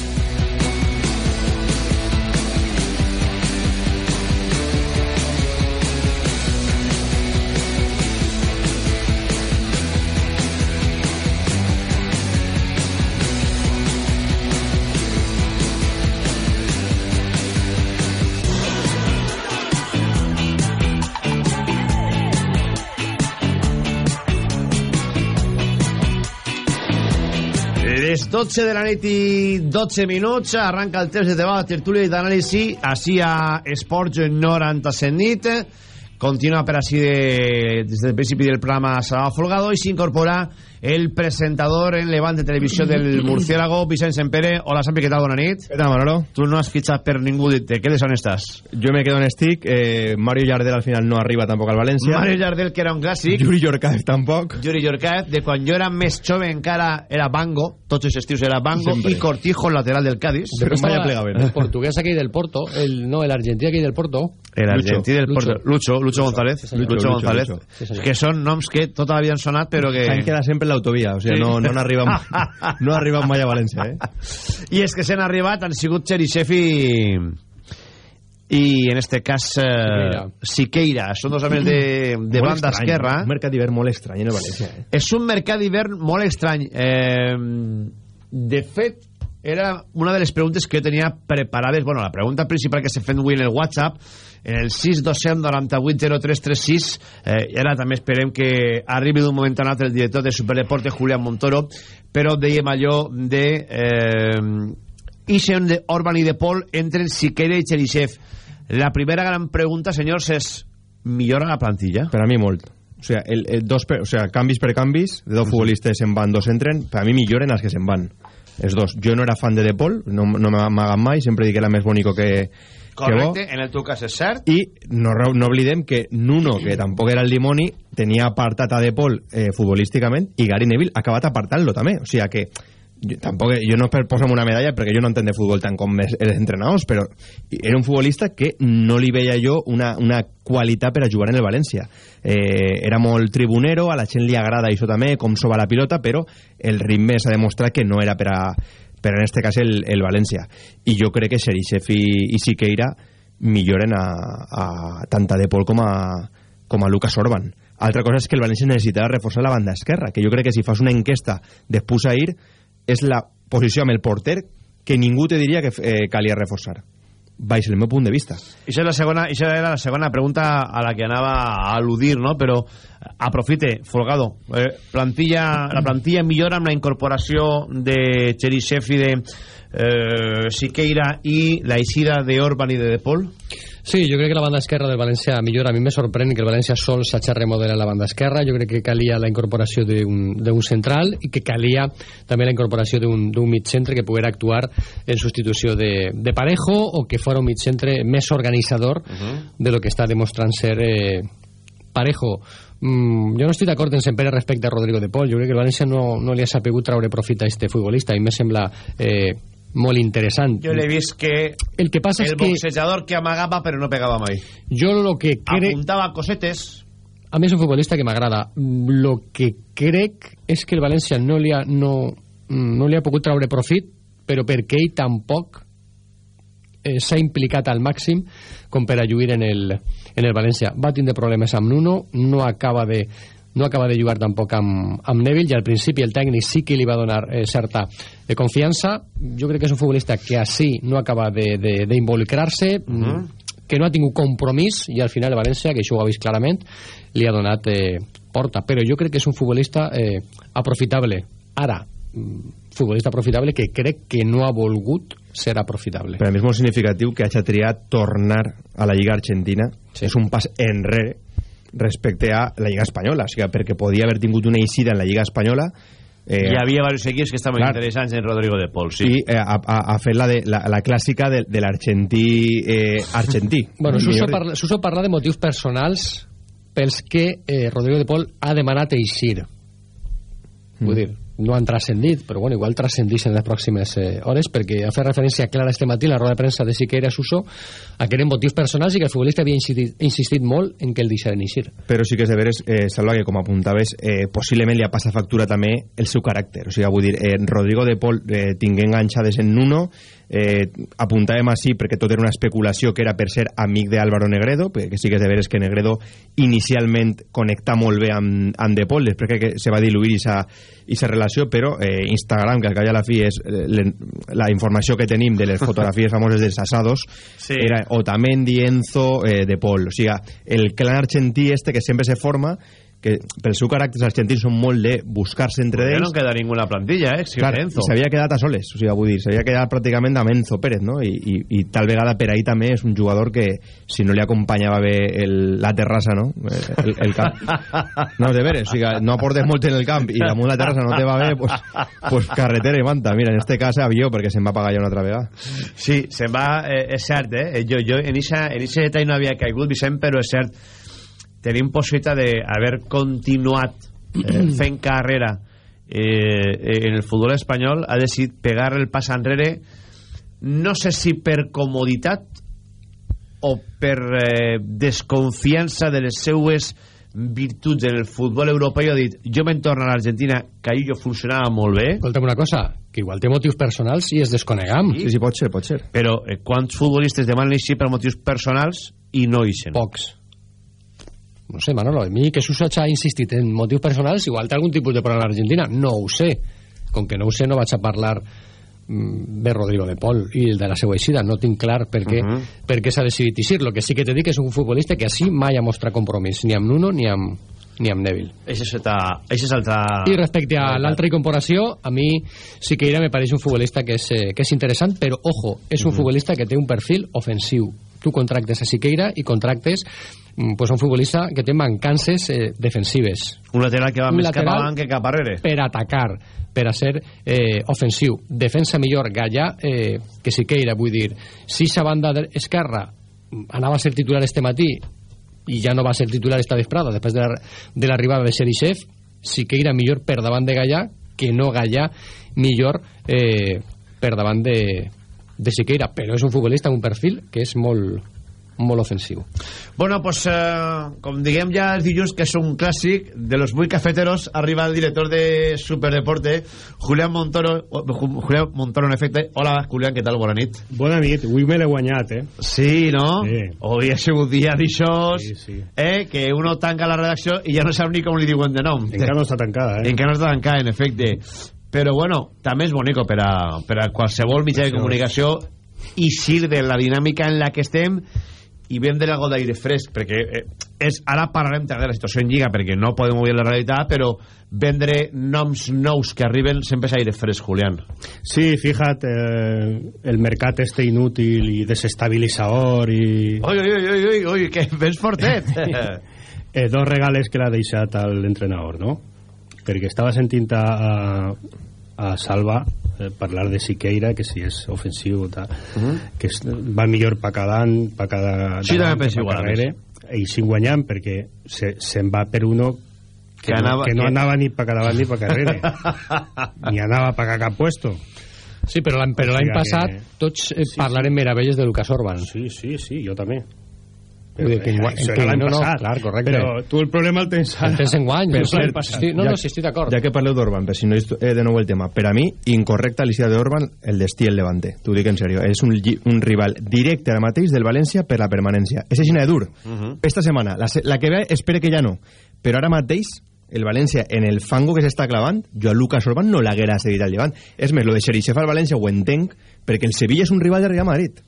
12 de la nit i 12 minuts. Arranca el temps de debat, tertúlia i d'anàlisi així a Esports 97 nit. Continua per així de, des del principi del programa Salva Folgado i s'incorpora el presentador en Levant de Televisió del Murciélago, Vicent Sempere. Hola, Sampi, què tal? Bona nit. Què tal, Manolo? Tu no has fitxat per ningú, te quedes on estàs? Jo me quedo en estic, eh, Mario Jardel al final no arriba tampoc al València. Mario Jardel, que era un clàssic. Yuri Yorkaev tampoc. Yuri Yorkaev, de quan jo era més jove encara era Bango, tots els estius era Bango, Sempre. i Cortijo, el lateral del Cádiz. Però vaya plegaven. El portugués aquí del Porto, el, no, el argentí aquí del Porto. El argentí del Lucho. Porto. Lucho, Lucho González. Lucho, Lucho, González. Lucho. Senyor. que són noms que tota la vida han sonat, però que... S'han quedat sempre en l'autovia, o sigui, Sí. no, no n'arriben no arriben mai a València, eh? I és que s'han arribat, han sigut Cherisev i... I en este cas eh, Siqueira. Siqueira, són dos homes de, de Molt banda estrany, esquerra. Un mercat d'hivern molt estrany en el València, eh? És un mercat d'hivern molt estrany. Eh, de fet, era una de les preguntes que jo tenia preparades. Bueno, la pregunta principal que s'ha fet avui en el WhatsApp, en el 627980336, eh, i ara també esperem que arribi d'un moment a un altre el director de Superdeporte, Julián Montoro, però dèiem allò de... Eh, Ixen de Orban i de Pol entren Siqueira i Cherisev. La primera gran pregunta, senyors, és millora la plantilla? Per a mi molt. O sigui, el, el dos per, o sigui, canvis per canvis, de dos futbolistes se'n van, dos entren, per a mi milloren els que se'n van. Els dos. Jo no era fan de De Paul, no, no m'amagat mai, sempre dic que era més bonico que, que bo. Correcte, en el teu cas és cert. I no, no oblidem que Nuno, que tampoc era el dimoni, tenia apartat a De Paul eh, futbolísticament i Gary Neville ha acabat apartant-lo també. O sigui que jo, tampoc, jo no posar una medalla perquè jo no entenc de futbol tant com els, els entrenadors, però era un futbolista que no li veia jo una, una qualitat per a jugar en el València. Eh, era molt tribunero, a la gent li agrada això també, com soba la pilota, però el ritme s'ha demostrat que no era per a, per en este cas el, el València. I jo crec que Xerixef i, i Siqueira milloren a, a tant a De Paul com a, com a Lucas Orban. Altra cosa és que el València necessitava reforçar la banda esquerra, que jo crec que si fas una enquesta després a ir és la posició amb el porter que ningú te diria que eh, calia reforçar. Baix el meu punt de vista. Això la això era la segona pregunta a la que anava a al·ludir, no? Però aprofite, Folgado. Eh, plantilla, la plantilla millora amb la incorporació de Cherisev i de eh, Siqueira i la eixida de Orban i de De Paul? Sí, jo crec que la banda esquerra del València millora. A mi me sorprèn que el València sol s'hagi remodelat la banda esquerra. Jo crec que calia la incorporació d'un central i que calia també la incorporació d'un d'un mitcentre que poguera actuar en substitució de, de Parejo o que fora un mitcentre més organitzador de lo que està demostrant ser eh, Parejo. Mm, jo no estic d'acord en sempre respecte a Rodrigo de Pol. Jo crec que el València no, no li ha sapigut traure profit a este futbolista i me sembla eh, molt interessant. Jo l'he vist que El que passa el és que boxejador que amagava però no pegava mai. jo lo que crec... Apuntava cosetes, a mi és un futbolista que m'agrada. Lo que crec és que el València no li ha, no, no li ha pogut traure profit, però perquè ell tampoc eh, s'ha implicat al màxim com per a lluir en el, en el València. Va tindre problemes amb Nuno, no acaba de no acaba de jugar tampoc amb, amb Neville i al principi el tècnic sí que li va donar eh, certa de confiança jo crec que és un futbolista que així no acaba d'involucrar-se uh Mhm. -huh. que no ha tingut compromís i al final el València, que això ho ha vist clarament li ha donat eh, porta però jo crec que és un futbolista eh, aprofitable ara, mm, futbolista aprofitable que crec que no ha volgut ser aprofitable Per a mi és molt significatiu que hagi triat tornar a la Lliga Argentina. Sí. És un pas enrere respecte a la Lliga Espanyola. O sigui, perquè podia haver tingut una eixida en la Lliga Espanyola eh, Hi havia diversos equips que estaven Clar. interessants en Rodrigo de Pol, sí. i eh, a, a, a fer la, de, la, la clàssica de, de l'argentí eh, argentí. Bueno, Suso, parla, Suso parla de motius personals pels que eh, Rodrigo de Pol ha demanat eixir. Vull dir, no han transcendit, però bueno, igual transcendix en les pròximes eh, hores, perquè ha fet referència clara este matí la roda de premsa de Siqueira Suso a que eren motius personals i que el futbolista havia insistit, insistit molt en que el deixaren eixir. però sí que és de veres, eh, Salva, que com apuntaves, eh, possiblement li ha passat factura també el seu caràcter. O sigui, vull dir, eh, Rodrigo de Pol eh, tingué enganxades en Nuno, eh, apuntàvem així perquè tot era una especulació que era per ser amic d'Álvaro Negredo, perquè sí que és de veres que Negredo inicialment connecta molt bé amb, amb de Pol, després que se va diluir aquesta relació, però eh, Instagram, que al cap i a la fi és eh, l'en- la informació que tenim de les fotografies famoses dels asados, Sí. era Otamendi, Enzo, eh, De Paul. O sigui, el clan argentí este que sempre se forma, que pel seu caràcter els argentins són molt de buscar-se entre Ja ells. no queda ninguna plantilla, eh? Si Clar, Enzo. s'havia quedat a soles, o sigui, vull dir, s'havia quedat pràcticament amb Enzo Pérez, no? I, i, i tal vegada per ahí també és un jugador que si no li acompanyava bé el, la terrassa, no? El, el camp. No, de veres, o sigui, no aportes molt en el camp i damunt la terrassa no te va bé, pues, pues carretera i manta. Mira, en este cas avió perquè se'n va pagar ja una altra vegada. Sí, se'n va, eh, és cert, eh? Jo, jo en eixa detall no havia caigut, Vicent, però és cert, tenim possibilitat d'haver continuat eh, fent carrera eh, en el futbol espanyol, ha decidit pegar el pas enrere, no sé si per comoditat o per eh, desconfiança de les seues virtuts en el futbol europeu ha dit, jo me'n torno a l'Argentina que jo funcionava molt bé Escolta'm una cosa, que igual té motius personals i es desconegam. Sí, sí, pot ser, pot ser. però eh, quants futbolistes demanen així per motius personals i no ixen? Pocs. No sé, Manolo, a mi que Suso ha insistit en motius personals, igual té algun tipus de problema a l'Argentina. No ho sé. Com que no ho sé, no vaig a parlar mm, de Rodrigo de Pol i el de la seva eixida. No tinc clar per què, uh -huh. per què s'ha decidit eixir. Lo que sí que te dic és un futbolista que així mai ha mostrat compromís, ni amb Nuno ni amb, ni amb Neville. Eixa és altra... Eixa és altra... I respecte a l'altra incorporació, a mi Siqueira me pareix un futbolista que és, eh, que és interessant, però, ojo, és un futbolista que té un perfil ofensiu. Tu contractes a Siqueira i contractes pues, un futbolista que té mancances eh, defensives. Un lateral que va Un més cap avant que cap arrere. Per atacar, per a ser eh, ofensiu. Defensa millor Gallà eh, que Siqueira, vull dir. Si sa banda esquerra mm, anava a ser titular este matí i ja no va ser titular esta vesprada després de la- de l'arribada de Xerichev Siqueira millor per davant de Gallà que no Gallà millor eh, per davant de, de Siqueira però és un futbolista amb un perfil que és molt, molt ofensiu Bueno, pues, eh, com diguem ja els dilluns, que és un clàssic, de los muy cafeteros, arriba el director de Superdeporte, Julián Montoro, Ju- Julián Montoro, en efecte. Hola, Julián, què tal? Bona nit. Bona nit, avui me l'he guanyat, eh? Sí, no? Sí. Avui ha sigut dia d'aixòs, Sí, sí. eh, que uno tanca la redacció i ja no sap ni com li diuen de nom. Encara no està tancada, eh? Encara no està tancada, en efecte. Però, bueno, també és bonico per a, per a qualsevol mitjà de comunicació eixir de la dinàmica en la que estem i vendre algo d'aire fresc, perquè eh, és, ara parlarem també de la situació en Lliga, perquè no podem oblidar la realitat, però vendre noms nous que arriben sempre és aire fresc, Julián. Sí, fíjate, eh, el mercat este inútil i desestabilizador i... Ui, ui, ui, ui, ui, ui que vens fortet. eh, dos regales que l'ha deixat a l'entrenador, no? Perquè estava sentint a, a, a Salva eh, parlar de Siqueira, que si és ofensiu, ta, que es, va millor pa cada any, pa cada... Sí, davant també penso pa darrere, i sin guanyant perquè se, se'n va per uno que, Que no, anava- que no que- anava ni pa cada davant ni pa carrere. Ni anava pa cap puesto. Sí, però l'any però O l'any sigui passat que- tots eh, parlarem meravelles de Lucas Orban. Sí, sí, sí, jo també. Però, Vull dir que enguany- això que era l'any no, no, passat. clar, correcte. Però tu el problema el tens ara. El tens enguany. Per Sí, l'any sí, passat. sí, no, Ja- no, sí, estic d'acord. Ja que parleu d'Orban, per si no és eh, de nou el tema, per a mi, incorrecta Alicia d'Orban el destí el Levante. T'ho dic en sèrio. És un, un rival directe ara mateix del València per la permanència. És així de dur. Esta setmana, la, la que ve, espere que ja no. Però ara mateix, el València, en el fango que s'està clavant, jo a Lucas Orban no l'haguera cedit al Llevant. És més, lo de Xerixef al València ho entenc, perquè el Sevilla és un rival de Real Madrid.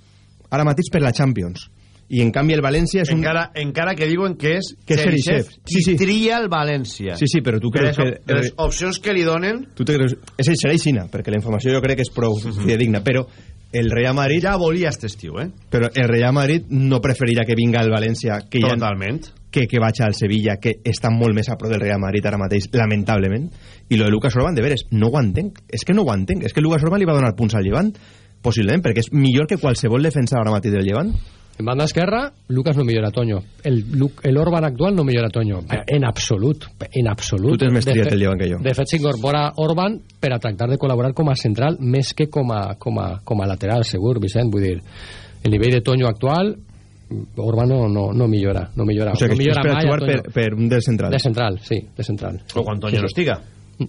Ara mateix per la Champions. I en canvi el València és un... Encara, encara que diuen que és Que és Xerixef, Sí, sí. tria el València. Sí, sí, però tu creus que... les opcions que li donen... Tu te creus... És el serà Xina, perquè la informació jo crec que és prou fidedigna, però el Real Madrid... Ja volia este estiu, eh? Però el Real Madrid no preferirà que vinga el València que ja, Totalment. que, que vagi al Sevilla, que està molt més a prop del Real Madrid ara mateix, lamentablement. I lo de Lucas Orban, de veres, no ho entenc. És que no ho entenc. És que Lucas Orban li va donar punts al Llevant, possiblement, perquè és millor que qualsevol defensa ara mateix del Llevant. En banda esquerra, Lucas no millora Toño. El, el Orban actual no millora Toño. En absolut, en absolut. Tu tens més De triat fet- el Llevant que jo. De fet, s'incorpora Orban per a tractar de col·laborar com a central més que com a, com a, com a lateral, segur, Vicent. Vull dir, el nivell de Toño actual, Orban no, no, no millora. No millora, O sigui, no que millora per mai a jugar Toño. per, per un dels centrals. De central, sí, de central. O quan Toño no estiga.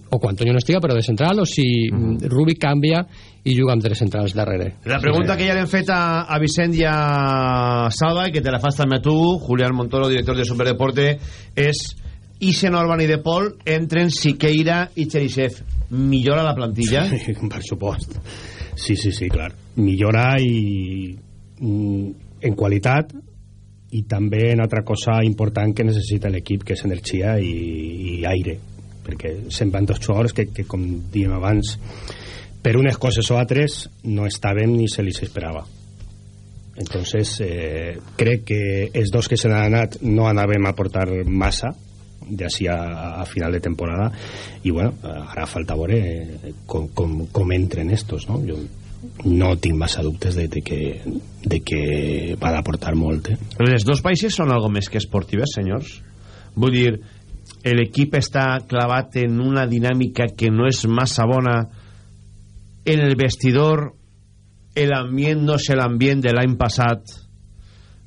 O quan Toño no estiga, però de central, o si mm Rubik canvia i juga amb tres centrals darrere. La pregunta que ja l'hem fet a, a Vicent i a Salva, i que te la fas també a tu, Julián Montoro, director de Superdeporte, és Isen Orban i De Paul entren Siqueira i Xerixef. Millora la plantilla? Sí, per supost. Sí, sí, sí, clar. Millora i mm, en qualitat i també en altra cosa important que necessita l'equip, que és energia i, i aire perquè sempre han dos jugadors que, que com diem abans per unes coses o altres no estaven ni se li esperava entonces eh, crec que els dos que se n'han anat no anàvem a portar massa d'ací a, a final de temporada i bueno, ara falta veure eh, com, com, com entren estos no? jo no tinc massa dubtes de, de, que, de que va d'aportar molt eh? Les dos països són algo més que esportives, senyors. Vull dir, l'equip està clavat en una dinàmica que no és massa bona. En el vestidor l'ambient no és l'ambient de l'any passat.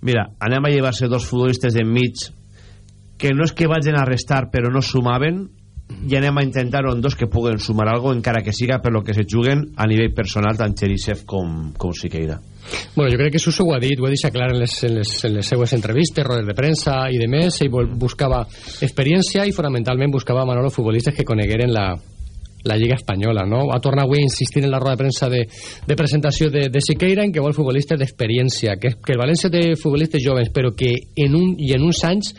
Mira, anem a llevar-se dos futbolistes d'enmig que no és que vagin a restar però no sumaven i anem a intentar-ho en dos que puguen sumar algo encara que siga per lo que se juguen a nivell personal tant Xerixef com, com Siqueira. Bueno, jo crec que Suso ho ha dit, ho ha deixat clar en les, en les, en les seues entrevistes, rodes de premsa i de més, ell buscava experiència i fonamentalment buscava Manolo futbolistes que conegueren la, la Lliga Espanyola, no? Ha tornat avui a insistir en la roda de premsa de, de presentació de, de Siqueira en que vol futbolistes d'experiència, que, que el València té futbolistes joves, però que en un, i en uns anys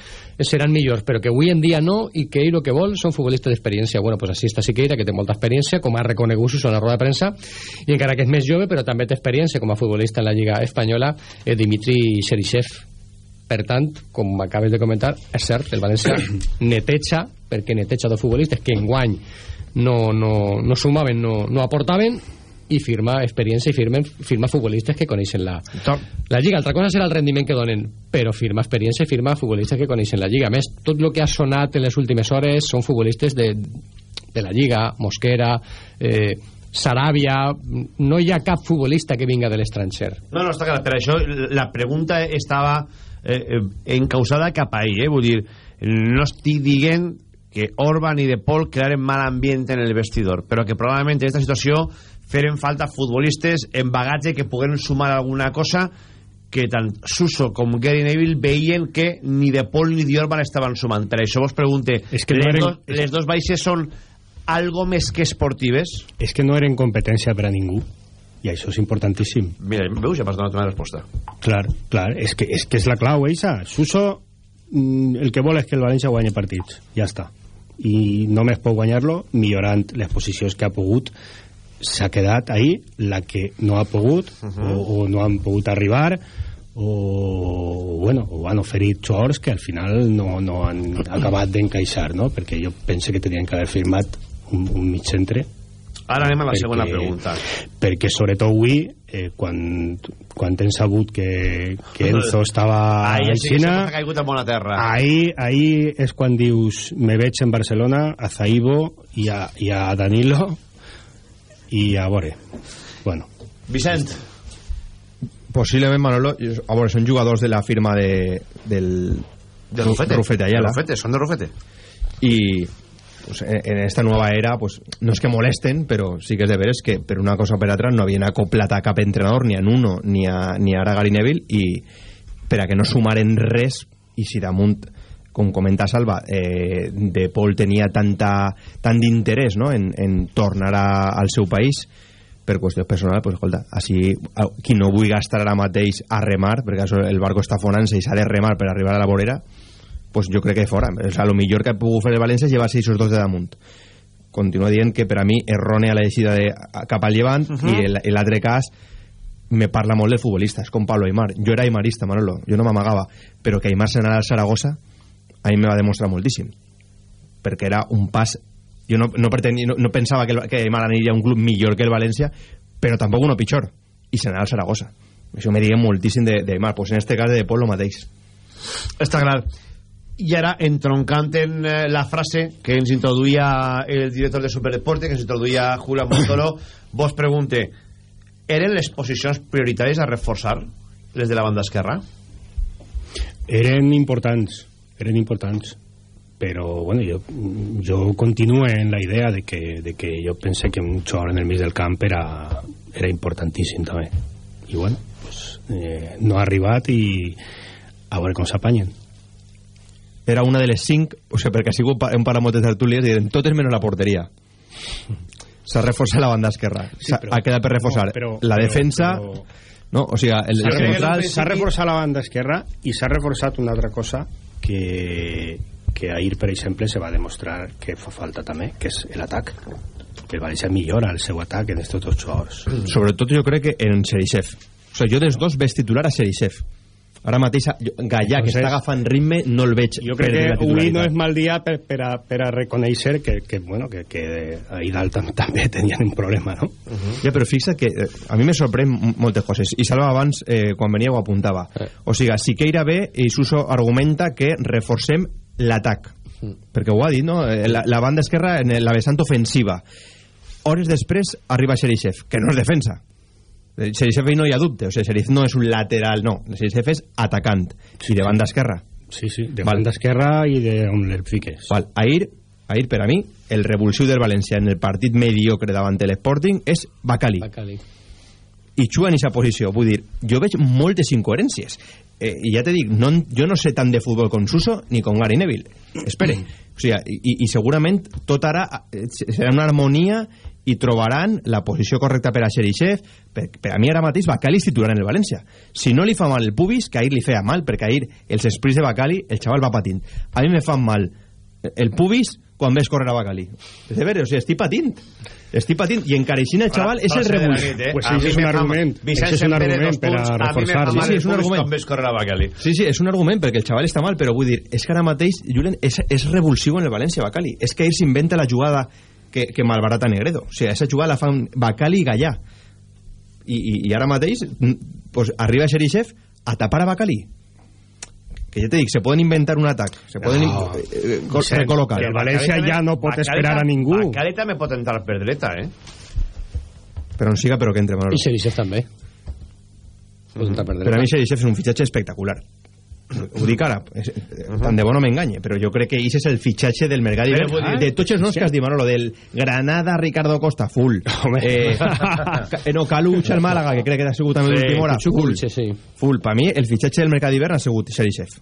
seran millors, però que avui en dia no i que ell el que vol són futbolistes d'experiència. Bueno, pues així està Siqueira, que té molta experiència, com ha reconegut Suso en la roda de premsa, i encara que és més jove, però també té experiència com a futbolista en la Lliga Espanyola, eh, Dimitri Xerixef. Per tant, com acabes de comentar, és cert, el València neteja, perquè neteja dos futbolistes que enguany no, no, no sumaven, no, no aportaven, i firma experiència i firma, firma futbolistes que coneixen la, la Lliga. Altra cosa serà el rendiment que donen, però firma experiència i firma futbolistes que coneixen la Lliga. A més, tot el que ha sonat en les últimes hores són futbolistes de, de la Lliga, Mosquera, eh, Saràbia... No hi ha cap futbolista que vinga de l'estranger. No, no, està clar. Per això la pregunta estava eh, eh, encausada cap ahí, eh? Vull dir, no estic dient que Orban i De Paul crearen mal ambient en el vestidor, però que probablement en aquesta situació feren falta futbolistes en bagatge que pogueren sumar alguna cosa que tant Suso com Gary Neville veien que ni De Paul ni d'Orban estaven sumant. Per això vos pregunte, És que no les, eren- dos, les dos baixes són algo més que esportives? és que no eren competència per a ningú i això és importantíssim Mira, veus, ja m'has donat una resposta. Clar, clar, és que és, que és la clau, eixa. Suso el que vol és que el València guanyi partits, ja està. I només pot guanyar-lo millorant les posicions que ha pogut. S'ha quedat ahí la que no ha pogut uh -huh. o, o no han pogut arribar o, bueno, o han oferit jugadors que al final no, no han acabat d'encaixar, no? Perquè jo pense que tenien que haver firmat un, un mig centre Ara anem a la Perquè- segona pregunta. perquè sobretot avui eh, quan, quan hem sabut que, que Enzo estava Ahí a sí que Xina s'ha caigut en bona terra. ahí, ahí és quan dius me veig en Barcelona a Zaibo i a, i a Danilo i a Bore bueno Vicent. Posiblement, Manolo, a veure, són jugadors de la firma de, del... De Rufete. Rufete Ayala. De Rufete, son de Rufete. Y pues, en, en esta nueva era, pues no es que molesten, però sí que és de veres que per una cosa o per no havien acoplat a cap entrenador, ni a Nuno, ni a, ni ara Gary Neville, i per a que no sumaren res, i si damunt, com comenta Salva, eh, de Paul tenia tanta, tant d'interès no? en, en tornar a, al seu país, per qüestió personal, pues, escolta, així, a- qui no vulgui gastar ara mateix a remar, perquè el barco està fonant-se i s'ha de remar per arribar a la vorera, pues jo crec que fora. O sea, lo millor que ha pogut fer el València és llevar-se aquests dos de damunt. Continua dient que per a mi errònea la deixida de, cap al llevant uh -huh. i el- en l'altre cas me parla molt del futbolista, és com Pablo Aymar. Jo era aimarista, Manolo, jo no m'amagava, però que Aymar s'anara al Saragossa a mi me va demostrar moltíssim. Perquè era un pas... Jo no, no, pretenia, no, no pensava que, el, que Aymar aniria a un club millor que el València, però tampoc uno pitjor. I s'anara al Saragossa. Això me diria moltíssim d'Aymar. Pues en este cas de Pol lo mateix. Està clar. I ara, entroncant en eh, la frase que ens introduïa el director de Superdeporte, que ens introduïa Julián Montoro, vos pregunte, eren les posicions prioritàries a reforçar les de la banda esquerra? eren importants eren importants. Però bueno, jo, jo continuo en la idea de que, de que jo pensé que un jugador en el mig del camp era, era importantíssim també. I bueno, pues, eh, no ha arribat i a veure com s'apanyen era una de les cinc, o sigui, perquè ha sigut un paramot de tertúlies, i eren totes menys la porteria. S'ha reforçat la banda esquerra. Sí, però- ha quedat per reforçar no, però- la però- defensa... però- No, o sigui, el, S'ha els reforçat- centrals... s'ha reforçat la banda esquerra i s'ha reforçat una altra cosa que, que ahir, per exemple, se va demostrar que fa falta també, que és l'atac. Que el València millora el seu atac en estos dos jugadors. Sobretot jo crec que en Xerisev. O sigui, jo dels dos ves titular a Xerisev. Ara mateix, Gallà, que Entonces, està agafant ritme, no el veig Jo crec que avui no és mal dia per, per, a, per a reconèixer que, que, bueno, que, que ahir dalt tam- també tenien un problema, no? Ja, però fixa't que eh, a mi me sorprèn moltes coses. I Salva abans, eh, quan venia, ho apuntava. O sigui, Siqueira ve i Suso argumenta que reforcem l'atac. Perquè ho ha dit, no? Eh, La, la banda esquerra en la vessant ofensiva. Hores després arriba Xerixef, que no és defensa. Eh, Xerixef ahí no hi ha dubte. O sigui, Xerixef no és un lateral, no. Xerixef és atacant. I de banda esquerra. Sí, sí, de banda esquerra i de on el fiques. Val. Ahir, ahir, per a mi, el revulsiu del València en el partit mediocre davant de l'Sporting és Bacali. Bacali. i juga en aquesta posició. Vull dir, jo veig moltes incoherències. Eh, I ja te dic, no, jo no sé tant de futbol com Suso ni com Gary Neville. Espere. O sigui, i, i segurament tot ara eh, serà una harmonia i trobaran la posició correcta per a Xerixef. Per, per a mi ara mateix Bacali és titular en el València. Si no li fa mal el pubis, que ahir li feia mal, perquè ahir els esprits de Bacali, el xaval va patint. A mi me fan mal el pubis quan ves córrer a Bacali. És de veure, o sigui, estic patint. Estic patint i encareixint el xaval és el revulsiu. Pues ese es un argument. Ese es un argument per a reforçar. Sí, sí, és un argument. Com ves córrer a Bacali. Sí, sí, és un argument perquè el xaval està mal, però vull dir, és que ara mateix, Julen, és, és revulsiu en el València, Bacali. És que ell s'inventa la jugada que, que malbarata Negredo. O sigui, aquesta jugada la fan Bacali i Gallà. I, i, i ara mateix pues, arriba Xerixef a tapar a Bacali. Que ja te dic, se poden inventar un atac, se poden No. eh, eh, recol·locar. el València ja no pot esperar a ningú. Bacali també pot entrar per dreta, eh? Però on siga, però que entre, Manolo. I Xerixef també. Pot entrar per Per a dreta. mi Xerixef és un fitxatge espectacular. Ho dic ara, és, tant de bo no m'enganye, però jo crec que aquest és el fitxatge del mercat Però dir- de tots els noms que has dit, Manolo, del Granada, Ricardo Costa, full. Eh, ca- eh, no, Caluch, el Màlaga, que crec que ha sigut també Sí, l'última hora, full. sí, sí. Full. Per mi, el fitxatge del mercat d'hivern ha sigut Xerixef.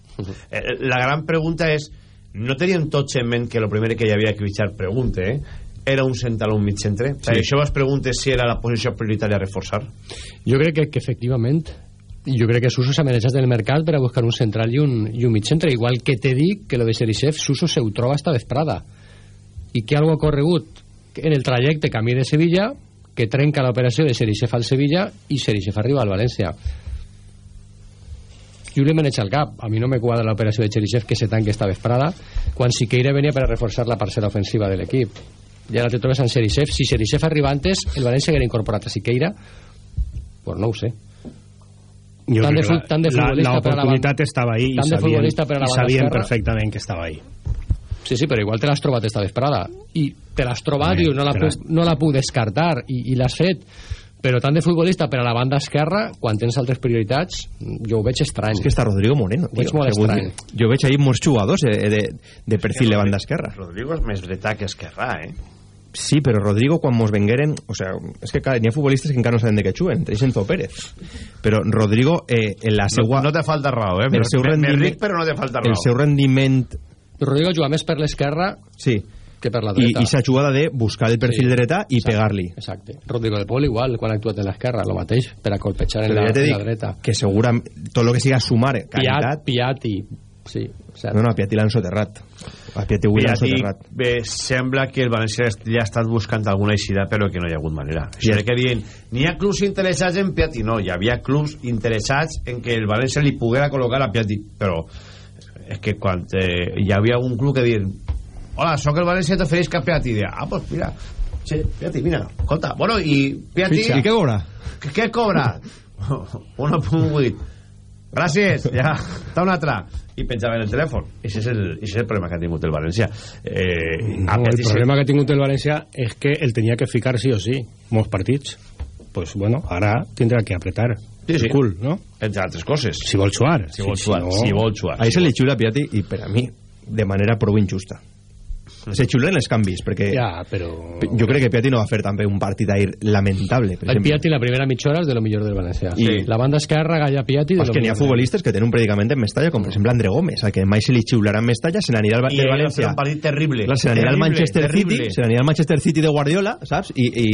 Eh, La gran pregunta és, no tenien tots en ment que el primer que hi havia que fitxar, pregunte, eh? era un central o un mig centre? Sí. Sí. Això vas preguntes si era la posició prioritària a reforçar. Jo crec que, que efectivament jo crec que Suso mereixat del mercat per a buscar un central i un, i un mig centre igual que te dic que lo de Xerixef Suso se ho troba esta vesprada i que algo ha corregut en el trajecte camí de Sevilla que trenca l'operació de Xerixef al Sevilla i Xerixef arriba al València jo li maneig al cap. A mi no me quadra l'operació de Xerixef que se tanque esta vesprada quan Siqueira venia per a reforçar la parcel·la ofensiva de l'equip i ara te trobes en Xerixef si Xerixef arriba antes el València hauria incorporat a Siqueira pues no ho sé Jo Tant de fu- tant de la- futbolista per a la L'oportunitat banda- estava ahí i de sabien, futbolista per a la i sabien esquerra. perfectament que estava ahí. Sí, sí, però igual te l'has trobat esta vesprada i te l'has trobat Bé, i no la, puc, no la puc descartar i, i l'has fet però tant de futbolista per a la banda esquerra quan tens altres prioritats jo ho veig estrany és que està Rodrigo Moreno Ho veig molt estrany. jo veig ahí molts jugadors eh, de, de perfil de banda esquerra Rodrigo és més dretà que esquerrà, eh? Sí, però Rodrigo quan mos vengueren o sea, és que n'hi ha futbolistes que encara no saben de què juguen entre Enzo Pérez però Rodrigo eh, en la seua No, no te falta raó, eh? el seu Me- me rendiment, ric, però no te falta raó. el seu rendiment Rodrigo juga més per l'esquerra sí. que per la i, dreta i s'ha jugat de buscar el perfil Sí. dretà i Exacte, pegar-li exacte Rodrigo de Pol igual quan ha actuat en l'esquerra lo mateix per a colpejar en la, ja en la dreta que segurament tot el que siga sumar Piat, qualitat Piatti sí, cert. no, no, a Piatti l'han soterrat Piatti Piatti, soterrat bé, sembla que el València ja ha estat buscant alguna eixida però que no hi ha hagut manera. Això de que diuen, n'hi ha clubs interessats en Piatti no, hi havia clubs interessats en que el València li poguera col·locar a Piatti però és que quan eh, hi havia un club que diuen hola, sóc el València t'ofereix que Piatti i deia, ah, pues mira sí, Piatti, mira, escolta bueno, i Piatti i què cobra? què, què cobra? 1.8 gràcies, ja, està un altre i penjava en el telèfon Ese és el, ese és el problema que ha tingut el València eh, No, a el problema que ha tingut el València és que el tenia que ficar sí o sí, molts partits. Pues bueno, ara tindrà que apretar Sí, sí. cul, no? entre altres coses Si vol jugar. si vol jugar, si vol jugar Ahí se li xiula a Piatti i per a mi de manera prou injusta se xiulen els canvis perquè Ja, però... jo crec que Piatti no va fer també un partit ahir lamentable per el. Piatti la primera mitja hora és de lo millor del València Sí. la banda esquerra Galla Piatti lo que n'hi ha futbolistes que tenen un predicament en Mestalla, com per exemple André Gómez, a que mai se li xiularà en Mestalla, se n'anirà al i del València. un partit terrible Clar, se n'anirà al Manchester terrible. City, se n'anirà al Manchester City de Guardiola, saps? I, i,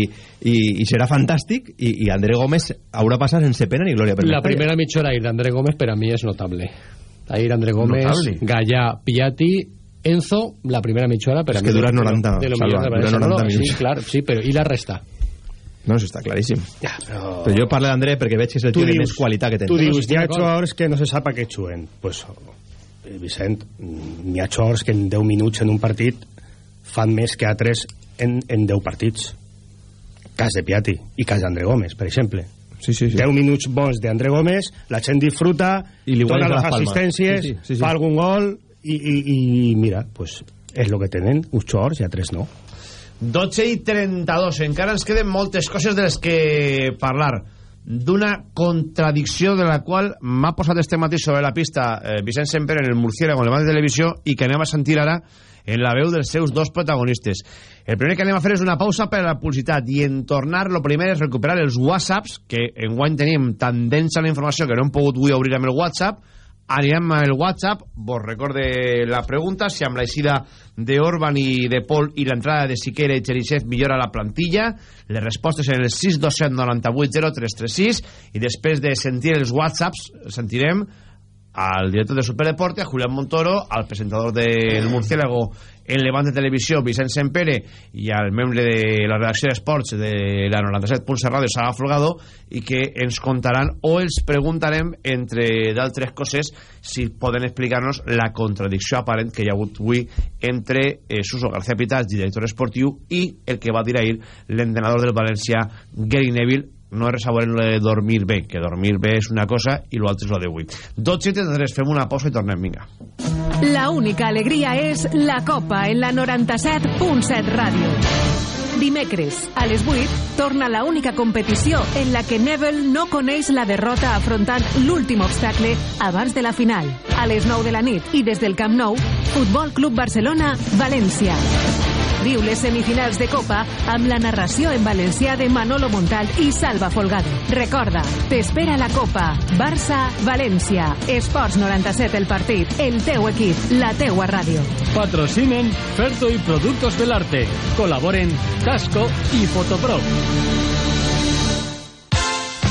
i, i serà fantàstic, i, i André Gómez haurà passat sense pena ni glòria per la Mestalla. primera mitja hora d'André Gómez per a mi és notable ahir André Gómez, Notable. Gallà, Piatti Enzo, la primera mitja hora per És que dura de lo- 90, de lo Salva, dura València. 90 No, minuts. sí, clar, sí, però i la resta No, això està claríssim. Ja, però... Però jo parlo d'André perquè veig que és el tio de més qualitat que té. Tu dius, hi ha jugadors que no se sap a què juguen. Pues, eh, Vicent, mm, hi ha jugadors que en 10 minuts en un partit fan més que altres en, en 10 partits. Cas de Piatti i cas d'André Gómez, per exemple. Sí, sí, sí. 10 minuts bons d'André Gómez, la gent disfruta, I li dona les les assistències, Sí, sí, sí, sí. fa algun gol i, i, i mira, pues, és el que tenen, uns jugadors i altres no. 12 i 32 encara ens queden moltes coses de les que parlar. D'una contradicció de la qual m'ha posat este matí sobre la pista eh, Vicent Semper en el Murciélago en el de televisió i que anem a sentir ara en la veu dels seus dos protagonistes. El primer que anem a fer és una pausa per a la publicitat i en tornar lo primer és recuperar els whatsapps que en guany tenim tan densa la informació que no hem pogut avui obrir amb el whatsapp anirem al WhatsApp vos recorde la pregunta si amb l'eixida d'Orban i de Pol i l'entrada de Siqueira i Cherisev millora la plantilla. Les respostes en el 627 98 0336 i després de sentir els whatsapps sentirem al director de Superdeporte, a Julián Montoro, al presentador del Murciélago en Levante Televisió, Vicent Sempere, i al membre de la redacció d'Esports de la 97.7 Ràdio, Sara Folgado, i que ens contaran o els preguntarem, entre d'altres coses, si poden explicar-nos la contradicció aparent que hi ha hagut avui entre eh, Suso García Pitas, director esportiu, i el que va dir ahir l'entrenador del València, Gary Neville, no és de dormir bé, que dormir bé és una cosa i l'altre és lo d'avui. 12 i 33, fem una pausa i tornem, vinga. La única alegria és la Copa en la 97.7 Ràdio. Dimecres, a les 8, torna la única competició en la que Neville no coneix la derrota afrontant l'últim obstacle abans de la final. A les 9 de la nit i des del Camp Nou, Futbol Club Barcelona, València. Viu les semifinals de Copa amb la narració en valencià de Manolo Montal i Salva Folgado. Recorda, t'espera la Copa. Barça-València. Esports 97 el partit. El teu equip. La teua ràdio. Patrocinen Ferto y Productos del Arte. Colaboren Casco y Fotopro.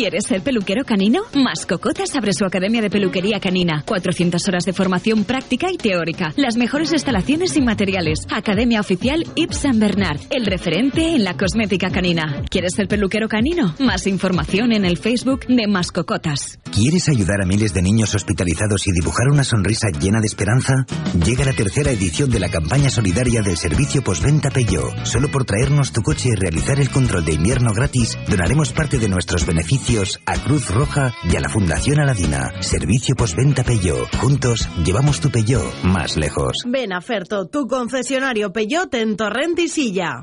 ¿Quieres ser peluquero canino? Mascocotas abre su academia de peluquería canina. 400 horas de formación práctica y teórica. Las mejores instalaciones y materiales. Academia oficial Yves Saint Bernard. El referente en la cosmética canina. ¿Quieres ser peluquero canino? Más información en el Facebook de Mascocotas. ¿Quieres ayudar a miles de niños hospitalizados y dibujar una sonrisa llena de esperanza? Llega la tercera edición de la campaña solidaria del servicio postventa Peugeot. Solo por traernos tu coche y realizar el control de invierno gratis, donaremos parte de nuestros beneficios a Cruz Roja y a la Fundación Aladina. Servicio postventa Peugeot. Juntos llevamos tu Peugeot más lejos. Ven a Ferto, tu concesionario Peugeot en Torrent y Silla.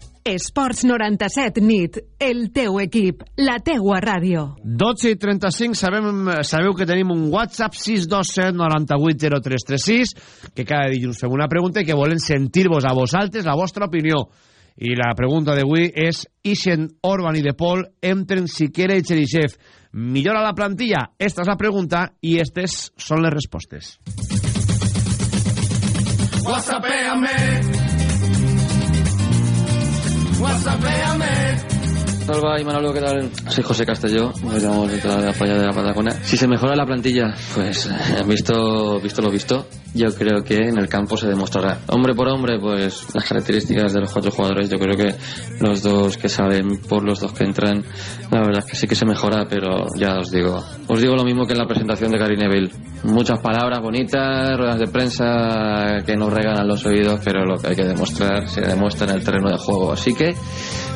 Esports 97 nit, el teu equip, la teua ràdio. 12 i 35, sabem, sabeu que tenim un WhatsApp 627 98 0336, que cada dilluns fem una pregunta i que volen sentir-vos a vosaltres la vostra opinió. I la pregunta d'avui és, Ixen, Orban i De Paul entren Siquera i Cherisev. Millora la plantilla? Esta és la pregunta i estes són les respostes. what's up, man? Salva y Manolo, ¿qué tal? Soy José Castelló, nos llamamos de la playa de la Patagonia. Si se mejora la plantilla, pues eh, visto, visto lo visto, yo creo que en el campo se demostrará. Hombre por hombre, pues las características de los cuatro jugadores, yo creo que los dos que salen por los dos que entran, la verdad es que sí que se mejora, pero ya os digo, os digo lo mismo que en la presentación de Gary Neville. Muchas palabras bonitas, ruedas de prensa que nos regalan los oídos, pero lo que hay que demostrar se demuestra en el terreno de juego. Así que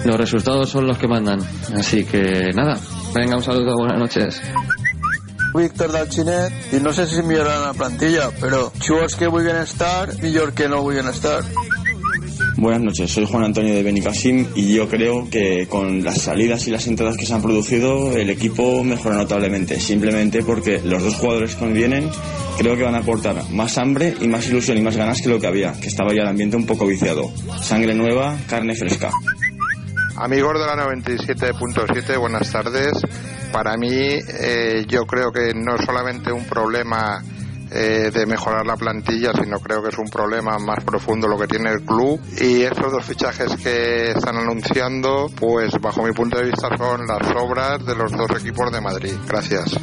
los resultados son los que mandan. Así que nada, venga, un saludo, buenas noches. Víctor del Xinet i no sé si milloraran la plantilla, però jugadors que vulguin estar, millor que no vulguin estar. Buenas noches, soy Juan Antonio de Benicassim y yo creo que con las salidas y las entradas que se han producido el equipo mejora notablemente, simplemente porque los dos jugadores que vienen creo que van a aportar más hambre y más ilusión y más ganas que lo que había, que estaba ya el ambiente un poco viciado. Sangre nueva, carne fresca. Amigos de la 97.7, buenas tardes. Para mí, eh, yo creo que no es solamente un problema eh, de mejorar la plantilla, sino creo que es un problema más profundo lo que tiene el club. Y estos dos fichajes que están anunciando, pues bajo mi punto de vista son las obras de los dos equipos de Madrid. Gracias.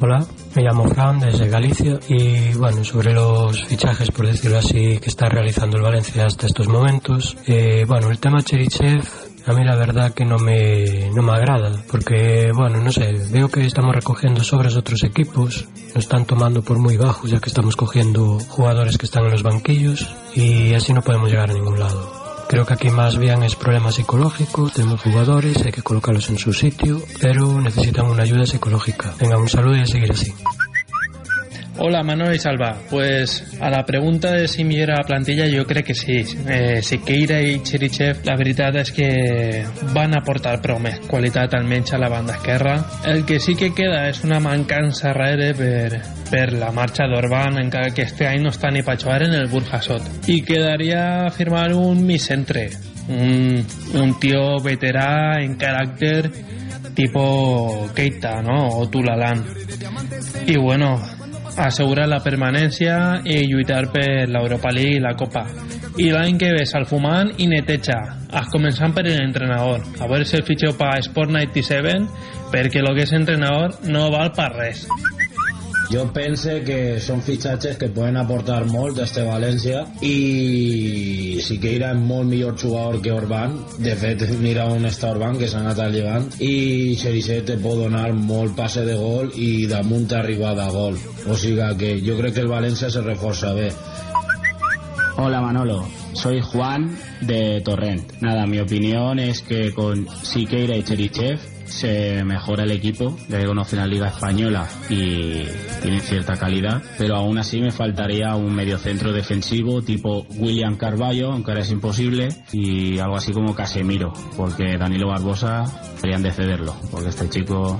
Hola, me llamo Fran desde Galicia y bueno, sobre los fichajes, por decirlo así, que está realizando el Valencia hasta estos momentos, eh, bueno, el tema Cherichev a mí la verdad que no me, no me agrada, porque bueno, no sé, veo que estamos recogiendo sobres de otros equipos, nos están tomando por muy bajos ya que estamos cogiendo jugadores que están en los banquillos y así no podemos llegar a ningún lado. Creo que aquí más bien es problema psicológico, tenemos jugadores, hay que colocarlos en su sitio, pero necesitan una ayuda psicológica. Venga, un saludo y a seguir así. Hola Manuel y Salva, pues a la pregunta de si millora la plantilla yo creo que sí. Eh, Siqueira i Cherichev la veritat és que van aportar prou més qualitat almenys a la banda esquerra. El que sí que queda és una mancança darrere per, per la marxa d'Orban encara que este any no està ni pa jugar en el Burjasot. I quedaria firmar un micentre, un, un tío veterà en caràcter tipo Keita, ¿no? O Tulalan. Y bueno, asegurar la permanència i lluitar per l'Europa League i la Copa. I l'any que ve Salfumant i Neteja, començant per l'entrenador. A veure si el fitxeu per Sport 97, perquè el que és entrenador no val per res. Yo pense que son fichajes que pueden aportar molt este València i Siqueira és molt millor jugador que Orban de fet mira on està Orban que s'ha anat al llevant. I Xericet te pot donar molt passe de gol i damunt arribada a gol. O sigui que jo crec que el València se reforça bé. Hola Manolo, soy Juan de Torrent. Nada, mi opinión es que con Siqueira y Cherichev se mejora el equipo, ya que conocen la Liga Española y tienen cierta calidad, pero aún así me faltaría un mediocentro defensivo tipo William Carballo, aunque ahora es imposible, y algo así como Casemiro, porque Danilo Barbosa deberían de cederlo, porque este chico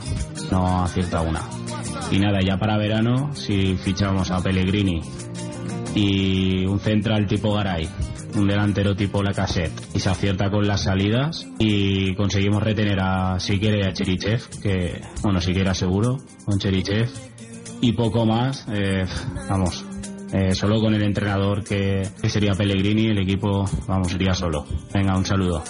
no acierta una. Y nada, ya para verano, si fichamos a Pellegrini y un central tipo Garay, un delantero tipo Lacazette y se acierta con las salidas y conseguimos retener a Siqueira y a Cherichev, que bueno, Siqueira seguro, con Cherichev y poco más, eh, vamos, eh, solo con el entrenador que, que sería Pellegrini, el equipo, vamos, sería solo. Venga, un saludo.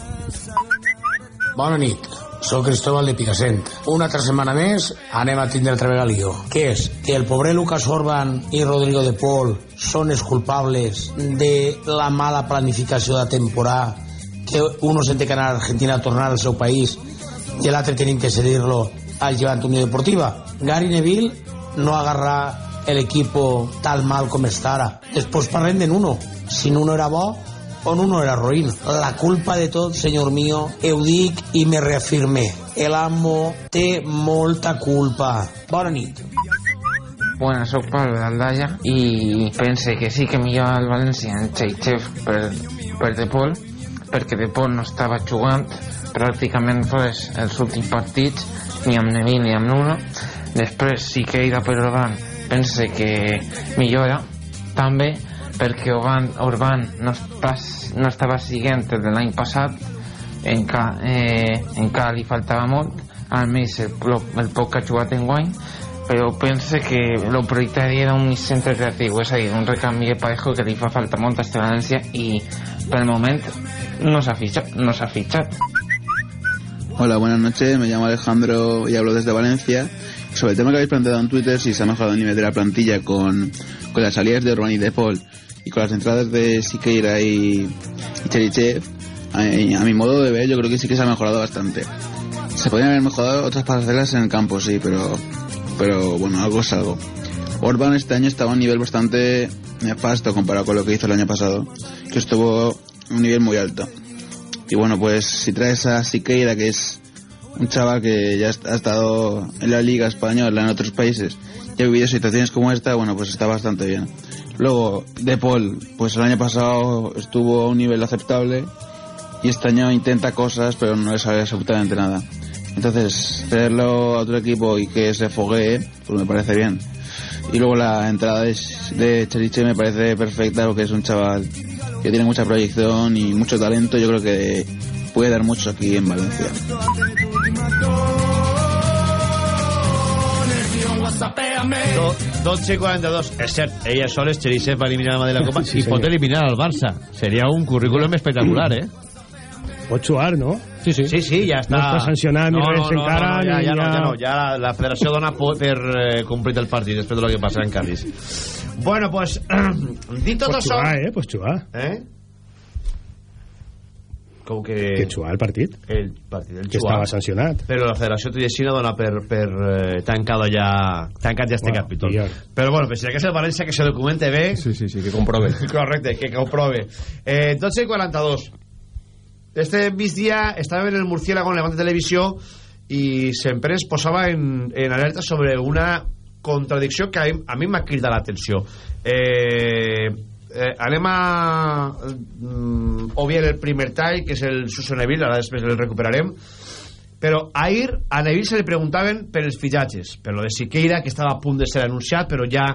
Bona nit, sóc Cristóbal de Picassent. Una altra setmana més anem a tindre altra vegada lío. Què és? Que el pobre Lucas Orban i Rodrigo de Paul són els culpables de la mala planificació de temporada que uno se té que anar a Argentina a tornar al seu país i l'altre tenim que cedir-lo al Llevant Unió Deportiva. Gary Neville no agarra el equipo tal mal com està ara. Després parlem de Nuno. Si Nuno era bo, o Nuno era ruïn. La culpa de tot, senyor mío, ho dic i me reafirmé. El amo té molta culpa. Bona nit. Bueno, soc Pablo d'Aldalla i pense que sí que millor el València en Txaichev per, per De Paul perquè De Paul no estava jugant pràcticament res els últims partits ni amb Neville ni amb Nuno. Després sí que Ida per Orban pense que millora també perquè Orban, Orban no, pas, no estava siguent de l'any passat encara, eh, encara li faltava molt. Almenys el, el poc que ha jugat en guany però pense que el prioritari era un centre creatiu, és a dir, un recanvi de Parejo que li fa falta molta excel·lència i pel moment no s'ha fitxat, no s'ha fitxat. Hola, buenas noches, me llamo Alejandro y hablo desde Valencia. Sobre el tema que habéis planteado en Twitter, si se ha mejorado el nivel de la plantilla con, con las salidas de Urban y de Paul y con las entradas de Siqueira y, y Cherichev, a, a mi modo de ver, yo creo que sí que se ha mejorado bastante. Se podrían haber mejorado otras parcelas en el campo, sí, pero pero bueno, algo es algo. Orban este año estaba a un nivel bastante nefasto comparado con lo que hizo el año pasado, que estuvo a un nivel muy alto. Y bueno, pues si traes a Siqueira, que es un chaval que ya ha estado en la Liga Española, en otros países, y ha vivido situaciones como esta, bueno, pues está bastante bien. Luego, De Paul, pues el año pasado estuvo a un nivel aceptable y este año intenta cosas, pero no le sale absolutamente nada. Entonces, traerlo a otro equipo y que se foguee, pues me parece bien. Y luego la entrada de, de Cheriche me parece perfecta, porque es un chaval que tiene mucha proyección y mucho talento. Yo creo que puede dar mucho aquí en Valencia. 12 i 42. És cert, ella sol és Cherisev va eliminar la mà de la Copa sí, pot eliminar el Barça. Seria un currículum espectacular, eh? Pot jugar, no? Sí, sí. Sí, sí, ja està. No està sancionat ni no, res no, no, encara. No, no, ja, ni ja, no, ja no. Ja la, la federació dona por per eh, complir el partit després de lo que passa en Cádiz. Bueno, pues, dit tot Pots això... jugar, eh? Pots jugar. Eh? Com que... Que jugar el partit. El partit del Que estava sancionat. Però la federació tudesina dona per, per eh, tancado ja, tancat ja este Bueno, capítol. millor. Però bueno, pues si que és el València que se documente bé... Sí, sí, sí, que comprove. Correcte, que comprove. Eh, 12 i 42. Este migdia estava en el Murciélago en Levante Televisió i sempre es posava en, en alerta sobre una contradicció que a, mi- m'ha cridat l'atenció. Eh, eh, anem a mm, obviar el primer tall, que és el Suso Neville, ara després el recuperarem, però ahir a Neville se li preguntaven per els fitxatges, per lo de Siqueira, que estava a punt de ser anunciat, però ja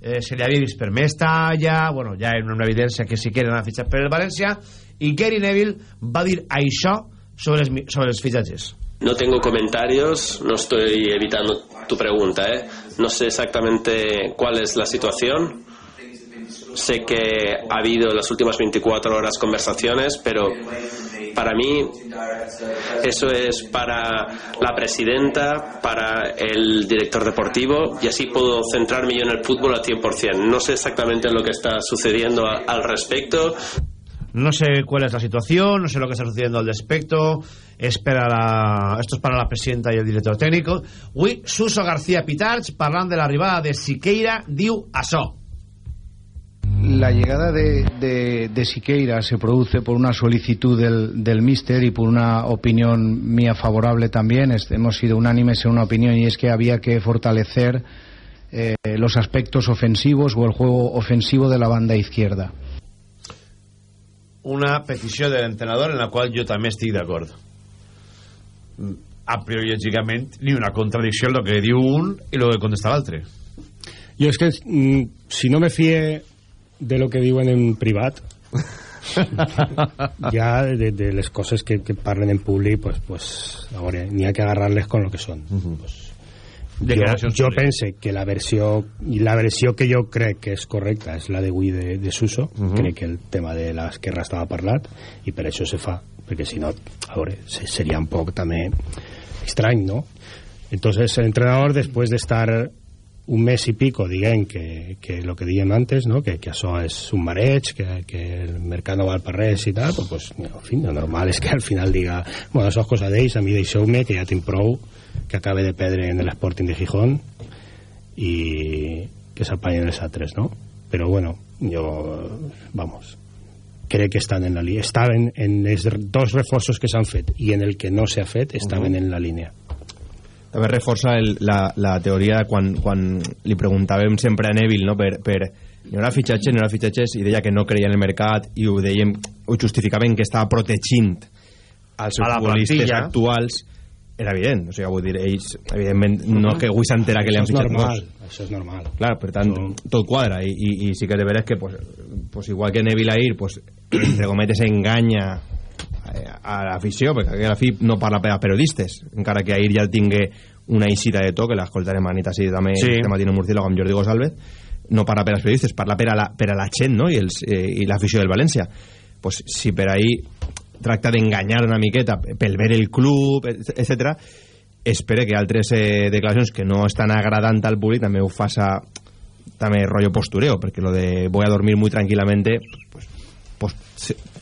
eh, se li havia vist per més talla, bueno, ja era una evidència que Siqueira anava fitxat per el València, i Gary Neville va dir això sobre els, sobre els fitxatges. No tengo comentarios, no estoy evitando tu pregunta, ¿eh? No sé exactamente cuál es la situación. Sé que ha habido las últimas 24 horas conversaciones, pero para mí eso es para la presidenta, para el director deportivo y así puedo centrarme yo en el fútbol al 100%. No sé exactamente lo que está sucediendo al respecto, No sé cuál es la situación, no sé lo que está sucediendo al respecto. Es para la... Esto es para la presidenta y el director técnico. Avui, Suso García Pitarch, parlant de l'arribada de Siqueira, diu això. La llegada de, de- Siqueira se produce por una solicitud del, del míster y por una opinión mía favorable también. Hemos sido unánimes en una opinión y es que había que fortalecer eh, los aspectos ofensivos o el juego ofensivo de la banda izquierda. Una petició de l'entrenador en la qual jo també estic d'acord. A priori, lògicament, ni una contradicció en el que diu un i el que contesta l'altre. Jo és que mm, si no me fie de lo que diuen en privat ja de, de les coses que, que parlen en públic pues, pues, a veure, n'hi ha que agarrar-les con lo que són uh -huh. pues, jo, jo pense que la versió la versió que jo crec que és correcta és la d'avui de, de Suso uh -huh. crec que el tema de l'esquerra estava parlat i per això se fa perquè si no, a veure, seria un poc també estrany, no? Entonces el entrenador después de estar un mes y pico diguem que, que lo que diem antes no? que, que això és un mareig que, que el mercat no val per res i tal pues, en fin, lo normal és que al final diga bueno, això és cosa d'ells, a mi deixeu-me que ja tinc prou que acabe de perdre en l'Sporting de Gijón i que s'apanyen els altres no? però bueno, jo vamos crec que estan en la línia estaven en els dos reforços que s'han fet i en el que no s'ha fet estaven uh -huh. en la línia també reforça el, la, la teoria de quan, quan li preguntàvem sempre a Neville no? per, per no era fitxatges, no era fitxatges i deia que no creia en el mercat i ho dèiem, ho justificaven que estava protegint als seus futbolistes actuals era evident, o sigui, vull dir, ells evidentment no que avui s'entera que li han fitxat normal, això és normal clar, per tant, això... tot quadra i, i, i sí que de veres que pues, pues igual que Neville Air pues, entre cometes enganya a l'afició, perquè a la fi no parla per a periodistes, encara que ahir ja tingué una eixida de to, que l'escoltarem a nit així també sí. este matí en Murciélago amb Jordi González, no parla per als periodistes, parla per a la, per a la gent no? i, eh, i l'afició del València. pues, si per ahir tracta d'enganyar una miqueta pel ver el club, etc espere que altres eh, declaracions que no estan agradant al públic també ho faça també rollo postureo, perquè lo de voy a dormir muy tranquilamente pues, pues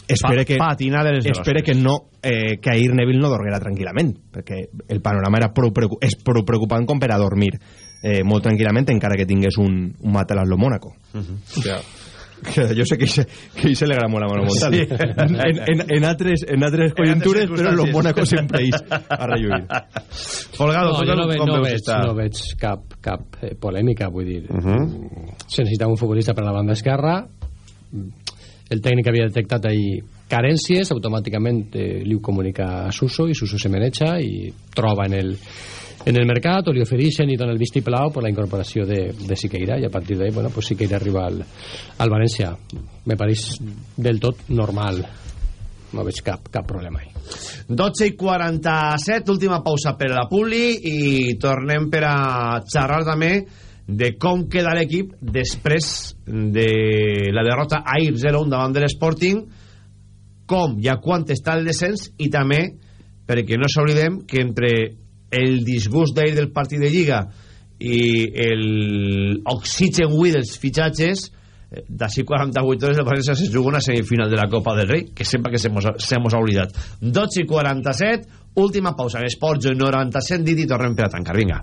espere que, patina de les espere que no eh, que ahir Neville no dormirà tranquil·lament perquè el panorama era prou és prou preocupant com per a dormir eh, molt tranquil·lament encara que tingués un, un matalàs lo Mónaco uh -huh. o sea, jo sé que se, que se le agrada molt a Manu Montal sí. en, en, en, altres, en altres conjuntures però los Mónaco sempre és a relluir Folgado, no, jo no, ve, no, veig, no veig cap, cap eh, polèmica vull dir uh -huh. se necessita un futbolista per la banda esquerra. El tècnic havia detectat ahir carències, automàticament eh, li ho comunica a Suso i Suso se maneja i troba en el, en el mercat o li ofereixen i dona el vistiplau per la incorporació de, de Siqueira i a partir d'ahí, bueno, pues Siqueira arriba al, al València me pareix del tot normal no veig cap, cap problema ahí. 12 i 47, última pausa per a la Publi i tornem per a xerrar també de com queda l'equip després de la derrota ahir 0-1 davant de l'Sporting com i a quant està el descens i també perquè no s'oblidem que entre el disgust d'ahir del partit de Lliga i l'oxigen avui dels fitxatges eh, d'ací 48 hores el València se juga una semifinal de la Copa del Rei que sempre que se mos, ha oblidat. 12 i 47 última pausa. En Esports 97 dit i tornem per a tancar. Vinga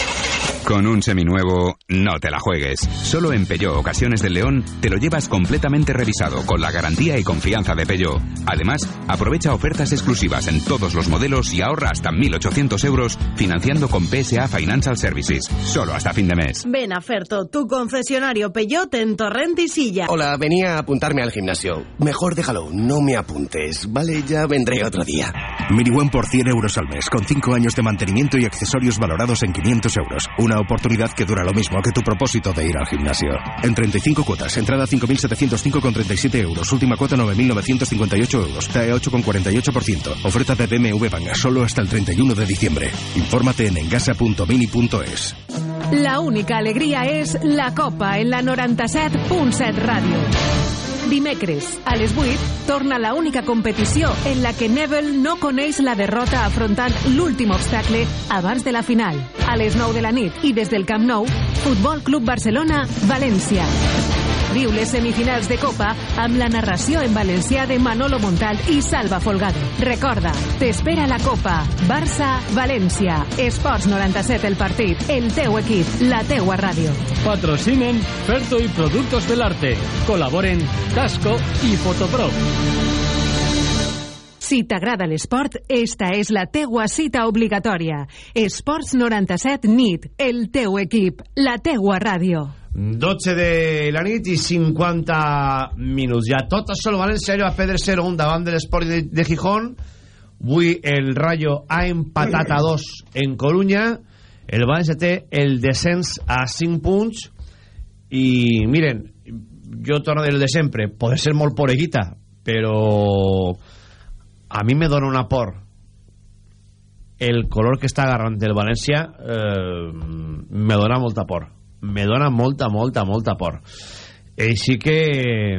con un seminuevo, no te la juegues. Solo en Peugeot Ocasiones del León te lo llevas completamente revisado con la garantía y confianza de Peugeot. Además, aprovecha ofertas exclusivas en todos los modelos y ahorra hasta 1.800 euros financiando con PSA Financial Services. Solo hasta fin de mes. Ven a Ferto, tu concesionario Peugeot en Torrent y Silla. Hola, venía a apuntarme al gimnasio. Mejor déjalo, no me apuntes. Vale, ya vendré otro día. Mini por 100 euros al mes, con 5 años de mantenimiento y accesorios valorados en 500 euros. Una oportunidad que dura lo mismo que tu propósito de ir al gimnasio. En 35 cuotas, entrada 5.705,37 euros, última cuota 9.958 euros, TAE 8,48%. Oferta de BMW Bank solo hasta el 31 de diciembre. Infórmate en engasa.mini.es. La única alegría es la Copa en la 97.7 Radio. Dimecres, a les 8, torna la única competició en la que Neville no coneix la derrota afrontant l'últim obstacle abans de la final. A les 9 de la nit i des del Camp Nou, Futbol Club Barcelona, València. Viu les semifinals de Copa amb la narració en valencià de Manolo Montal i Salva Folgado. Recorda, t'espera la Copa. Barça-València. Esports 97 el partit. El teu equip. La teua ràdio. Patrocinen Ferto y Productos del Arte. Colaboren Casco y Fotopro. Si t'agrada l'esport, esta és la teua cita obligatòria. Esports 97 NIT. El teu equip. La teua ràdio. 12 de la nit i 50 minuts. Ja tot això el València va perdre 0-1 davant de l'Esport de, de Gijón. Avui el Rayo ha empatat a 2 en Coruña. El València té el descens a 5 punts. I miren, jo torno del de sempre. Poder ser molt poreguita, però a mi me dona una por el color que està agarrant el València eh, me dona molta por me dona molta, molta, molta por. Així que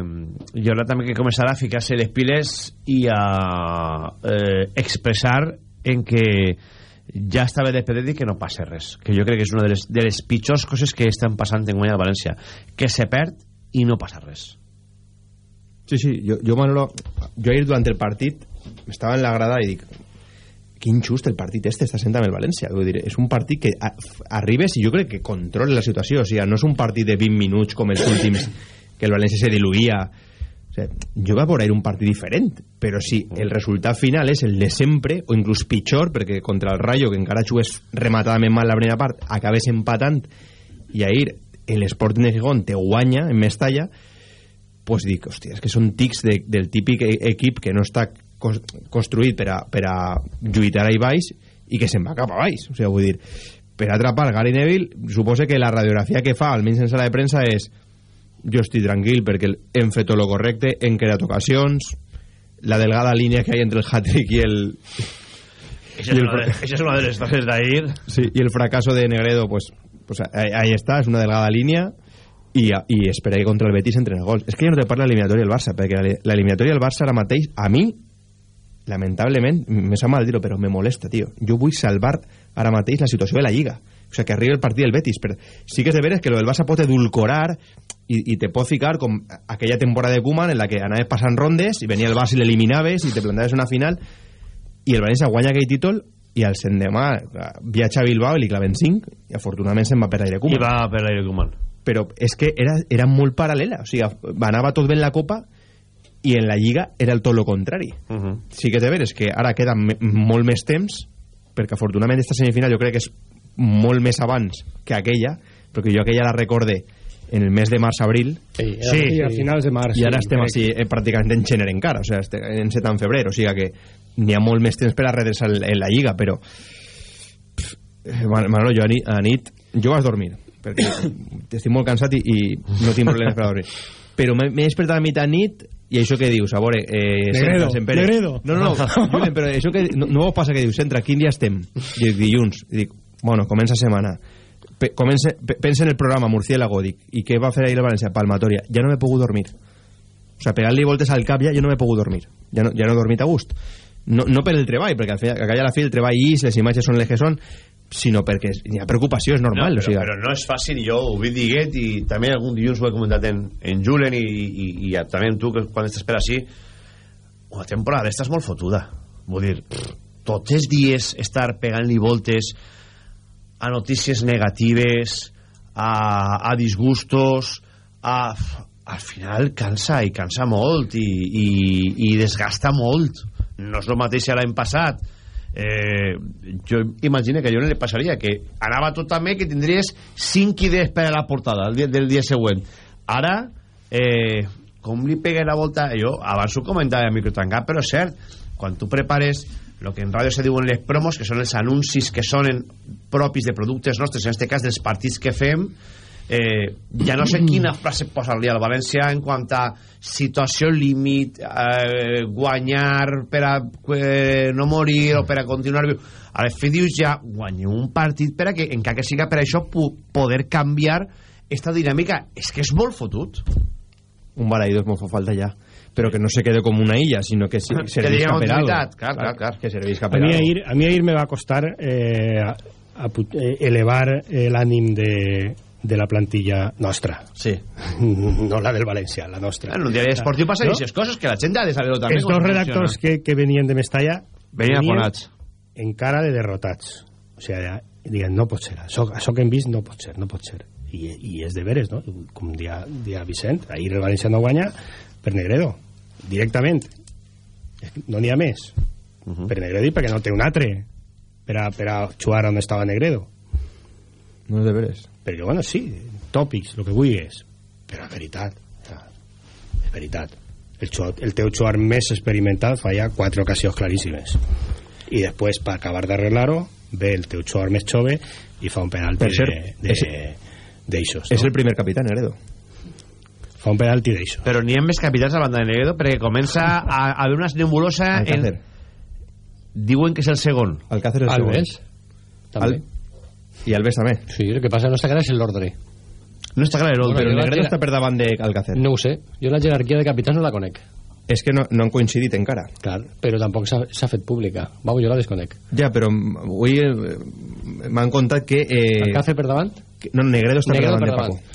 hi haurà també que començar a ficar-se les piles i a eh, expressar en que ja estava de pedir que no passa res. Que jo crec que és una de les, de les pitjors coses que estan passant en Guanya de València. Que se perd i no passa res. Sí, sí, jo, jo Manolo, jo ahir durant el partit estava en la grada i dic quin just el partit este està sent amb el València. Vull dir, és un partit que a, arribes i jo crec que controla la situació. O sigui, no és un partit de 20 minuts com els últims que el València se diluïa. O sigui, jo va veure un partit diferent però si el resultat final és el de sempre o inclús pitjor perquè contra el Rayo que encara jugués rematadament mal la primera part acabes empatant i ahir l'Esport de Gijón te guanya en Mestalla pues dic, hòstia, és que són tics de, del típic e-, equip que no està construït per a, per a lluitar ahí baix i que se'n va cap a baix o sigui, vull dir, per altra part Gary Neville suposa que la radiografia que fa almenys en sala de premsa és jo estic tranquil perquè hem fet lo correcte hem creat ocasions la delgada línia que hi entre el hat-trick i el Esa es, una de las frases de. Sí, y el fracaso de Negredo, pues, pues ahí, ahí está, es una delgada línea i, i espera que contra el Betis entre gols. És que ja no te parla l'eliminatòria del Barça, perquè l'eliminatòria del Barça ara mateix, a mi, lamentablement, me sap mal dir-ho, però me molesta, tio. Jo vull salvar ara mateix la situació de la Lliga. O sigui, que arribi el partit del Betis. Però sí que és de veres que lo del Barça pot edulcorar i te pot ficar com aquella temporada de Koeman en la que anaves passant rondes i venia el Barça i l'eliminaves i te plantaves una final i el València guanya aquell títol i el sendemà viatja a Bilbao i li claven 5 i afortunadament se'n va per l'aire Koeman. I va per l'aire Koeman. Però és que era, era molt paral·lela. O sigui, anava tot bé en la Copa i en la Lliga era el tot lo contrari. Uh -huh. Sí que és de veres que ara queda molt més temps, perquè afortunadament aquesta semifinal jo crec que és molt més abans que aquella, perquè jo aquella la recorde en el mes de març-abril sí, sí, sí, a finals de març i ara sí, estem així eh, pràcticament en gener encara o sigui, en set en febrer, o sigui que n'hi ha molt més temps per a redreçar en la Lliga però pff, Manolo, jo a nit, a nit jo vas dormir perquè estic molt cansat i, i no tinc problemes per a dormir però m'he despertat a mitja nit i això que dius, a veure... Eh, Negredo, centra, Negredo. No, no, no, Julen, però això que... No, no vos passa que dius, centra, quin dia estem? I dic, dilluns. I dic, bueno, comença setmana. Pe, comença, pe, pensa en el programa Murciélago, dic, i què va fer ahir el València? Palmatoria. Ja no m'he pogut dormir. O sea, pegant-li voltes al cap ja, jo no m'he pogut dormir. Ja no, ja no he dormit a gust. No, no per el treball, perquè al final, a la fi el treball és, les imatges són les que són, sinó perquè hi ha preocupació, és normal. No, però, o sigui... però no és fàcil, jo ho vull dir i també algun dilluns ho he comentat en, en Julen i, i, i també en tu, que quan estàs per així, una temporada d'esta és molt fotuda. Vull dir, pff, tots els dies estar pegant-li voltes a notícies negatives, a, a disgustos, a, al final cansa i cansa molt i, i, i desgasta molt. No és el mateix l'any passat, eh, jo imagino que jo no li passaria que anava tot també que tindries 5 idees per a la portada el dia, del dia següent. Ara eh, com li pegue la volta jo abans ho comentava a microtancat però cert, quan tu prepares el que en ràdio se diuen les promos que són els anuncis que sonen propis de productes nostres en aquest cas dels partits que fem eh, ja no sé quina frase posar-li al València en quant a situació límit eh, guanyar per a eh, no morir o per a continuar viu. A les dius ja guanyem un partit per a que encara que siga per això poder canviar esta dinàmica. És que és molt fotut. Un balaídos me fa falta ya pero que no se quede como una illa sino que se, Que servisca diga per algo. clar, clar, clar. que servisca A mi ahir, a mi ahir me va costar eh, a, a eh, elevar eh, l'ànim de, de la plantilla nostra. Sí. No la del València, la nostra. En un diari esportiu passen No? aquestes coses que la gent ha de saber-ho també. Els dos redactors que, que venien de Mestalla Venien afonats. en cara de derrotats. O sigui, ja, diguen, no pot ser. Això, això que hem vist no pot ser, no pot ser. I, i és de veres, no? Com dia, dia Vicent. Ahir el València no guanya per Negredo. Directament. No n'hi ha més. Per Negredo i perquè no té un altre per a, per a jugar on estava Negredo. no és de veres Perquè, bueno, sí, tòpics, el que vulguis. Però és veritat. O sea, és veritat. El, xo- el teu jugador més experimentat falla quatre ocasions claríssimes. I després, per acabar d'arreglar-ho, ve el teu jugador més jove i fa un penalti cert, de, és- no? el primer capità Negredo Fa un penalti d'eixos. Però n'hi ha més capitans a banda de Negredo perquè comença a, a haver una nebulosa en... Alcácer Diuen que és el segon. Alcácer és el segon. Alves, també. Al- i Alves també Sí, el que passa no està clar és l'ordre. No està clar l'ordre. però jo la Negredo està per davant d'Alcácer No ho sé. Jo la jerarquia de capitans no la conec. és que no, no han coincidit encara Clar, però tampoc s'ha fet pública. Vamos, jo la desconec. ja, però avui eh, m'han contat que, eh, Alcácer per davant? que no, Negredo està Negredo per per davant de Paco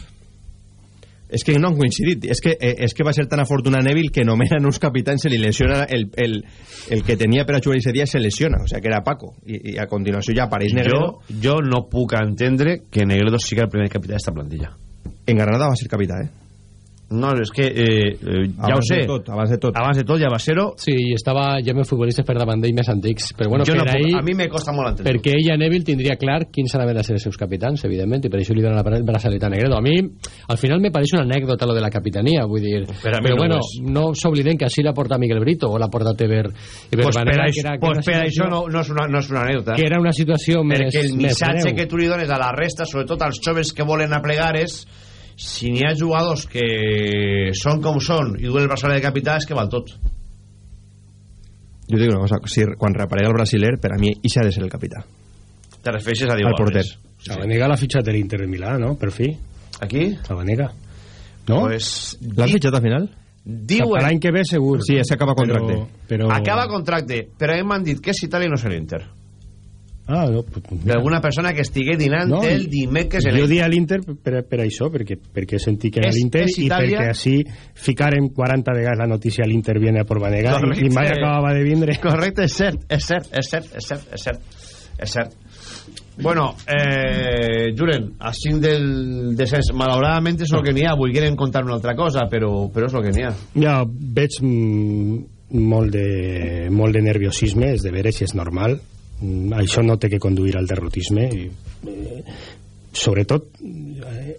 és que no han coincidit és que, eh, és que va ser tan afortunat Neville que nomenen uns capitans se li lesiona el, el, el que tenia per a jugar ese dia se lesiona, o sea que era Paco i, i a continuació ja apareix Negredo Jo, jo no puc entendre que Negredo siga el primer capità d'esta plantilla. en Granada va ser capità eh? No, és que eh, eh, ja Abans ho sé. de tot, abans de tot. Abans de tot ja va ser-ho. Sí, i estava ja amb futbolistes per davant d'ell més antics. Però bueno, jo per no puc, ahí, a mi me costa molt entendre. perquè ella, Neville, tindria clar quins anaven a ser els seus capitans, evidentment, i per això li donen la braçaleta a Negredo. A mi, al final, me pareix una anècdota lo de la capitania, vull dir... Per però no bueno, és. no s'obliden que així la porta Miguel Brito o la porta Teber... Eber pues per, Banega, això, que era- que pues una per això no, no, és una, no és una anècdota. que era una situació més, perquè el missatge que tu li dones a la resta, sobretot als joves que volen aplegar és si n'hi ha jugadors que són com són i duen el braçalet de capità és que val tot. jo dic una cosa, si, quan reaparega el brasiler per a mi i s'ha de ser el capità Te refereixes a al Diego porter Alves. Sabanega l'ha fitxat de l'Inter de Milà, no? Per fi. Aquí? Sabanega. No? Pues, l'ha fitxat al final? diuen... L'any que ve segur. sí, s'acaba contracte Però, però... Acaba contracte, però a mi m'han dit que és Itàlia i no és l'Inter. Ah, no, pues. D'alguna persona que estigué dinant No, el dimecres en jo dia a l'Inter per, per això, perquè, perquè sentí que era l'Inter i perquè així ficaren 40 vegades la notícia l'Inter viene por Banega i, i mai acabava de vindre. Correcte, és cert, és cert, és cert, és cert, és cert, és cert. Bueno, eh, Julen, a 5 del descens, malauradament és el que n'hi ha, volgueren contar una altra cosa, però, però és el que n'hi ha. Ja veig mm, molt, de, molt de nerviosisme, és de veres i és normal. Mm, Això no té que conduir al derrotisme. I, eh, sobretot, eh,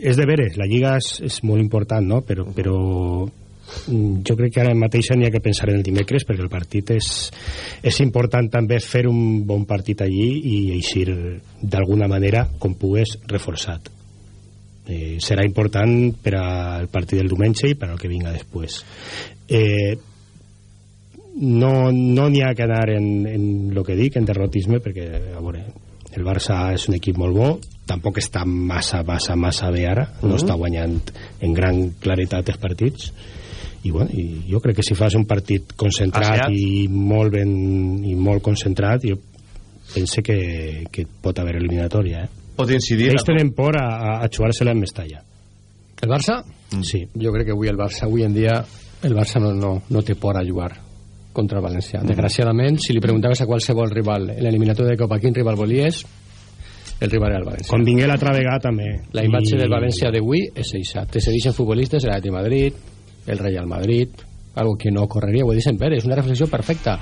és de veres, la Lliga és, és molt important, no? però, però mm, jo crec que ara mateix n'hi ha que pensar en el dimecres perquè el partit és, és important també fer un bon partit allí i eixir d'alguna manera com pugues reforçat eh, serà important per al partit del diumenge i per al que vinga després eh, no no n'hi ha que anar en, en el que dic, en derrotisme perquè a veure, el Barça és un equip molt bo tampoc està massa, massa, massa bé ara no Mhm. està guanyant en gran claretat els partits i, bueno, i jo crec que si fas un partit concentrat i molt ben i molt concentrat jo pense que, que pot haver eliminatòria eh? Pot incidir... ells tenen por a, a, a jugar-se-la en Mestalla El Barça? sí Jo crec que avui el Barça, avui en dia, el Barça no, no, no té por a jugar contra el València. Desgraciadament, si li preguntaves a qualsevol rival en l'eliminatori de Copa quin rival volies, el rival era el València. quan vingué l'altra vegada també La imatge I- del València d'avui és eixa. Te cedixen futbolistes el Atleti Madrid, el Real Madrid, algo que no correria, ho dit sempre, és una reflexió perfecta.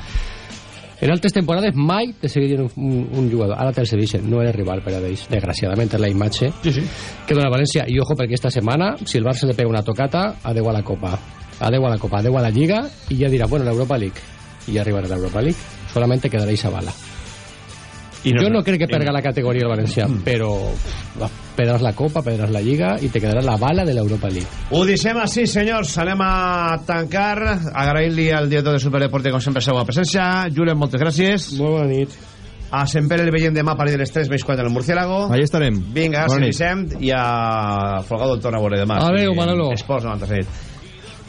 En altres temporades mai te seguirien un, un, un jugador. Ara te'l cedixen, no eres rival per a ells. Desgraciadament és la imatge sí, sí. que dona València. I ojo, perquè esta setmana, si el Barça le pega una tocata, adeu a la Copa. Adeu a la Copa, adeu a la Lliga, i ja dirà, bueno, l'Europa League. I ja arribarà a l'Europa League. Solamente quedarà esa bala. I Jo no crec que perga la categoria el València, però va, perdràs la Copa, perdràs la Lliga i te quedarà la bala de l'Europa League. Ho deixem així, senyors. Anem a tancar. Agrair-li al director de Superdeporte, com sempre, la seva presència. Julen, moltes gràcies. Molt bona nit. A Semper el veiem demà a partir de les 3, veig quan el Murciélago. Ahí estarem. Vinga, gràcies. Vicent. I a Folgado el torna a veure demà. Adéu, Manolo. Esports 97.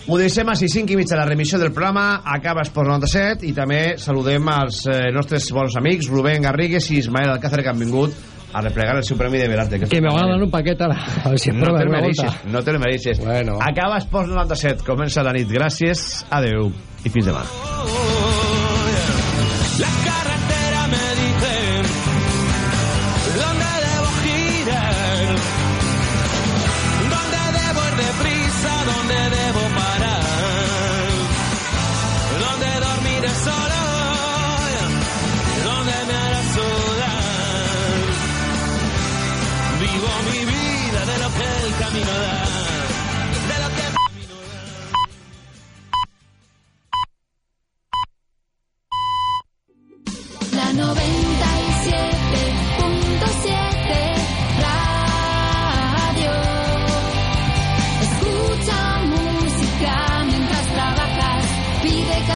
Ho deixem a 6 i mitja la remissió del programa, acaba Esports 97 i també saludem als eh, nostres bons amics Rubén Garrigues i Ismael Alcácer que han vingut a replegar el seu premi de Belarte. Que me van a dar un paquet ara. A ver si no te mereixes, no te lo mereixes. Bueno. Acaba Esports 97, comença la nit. Gràcies, adeu i fins demà. La carretera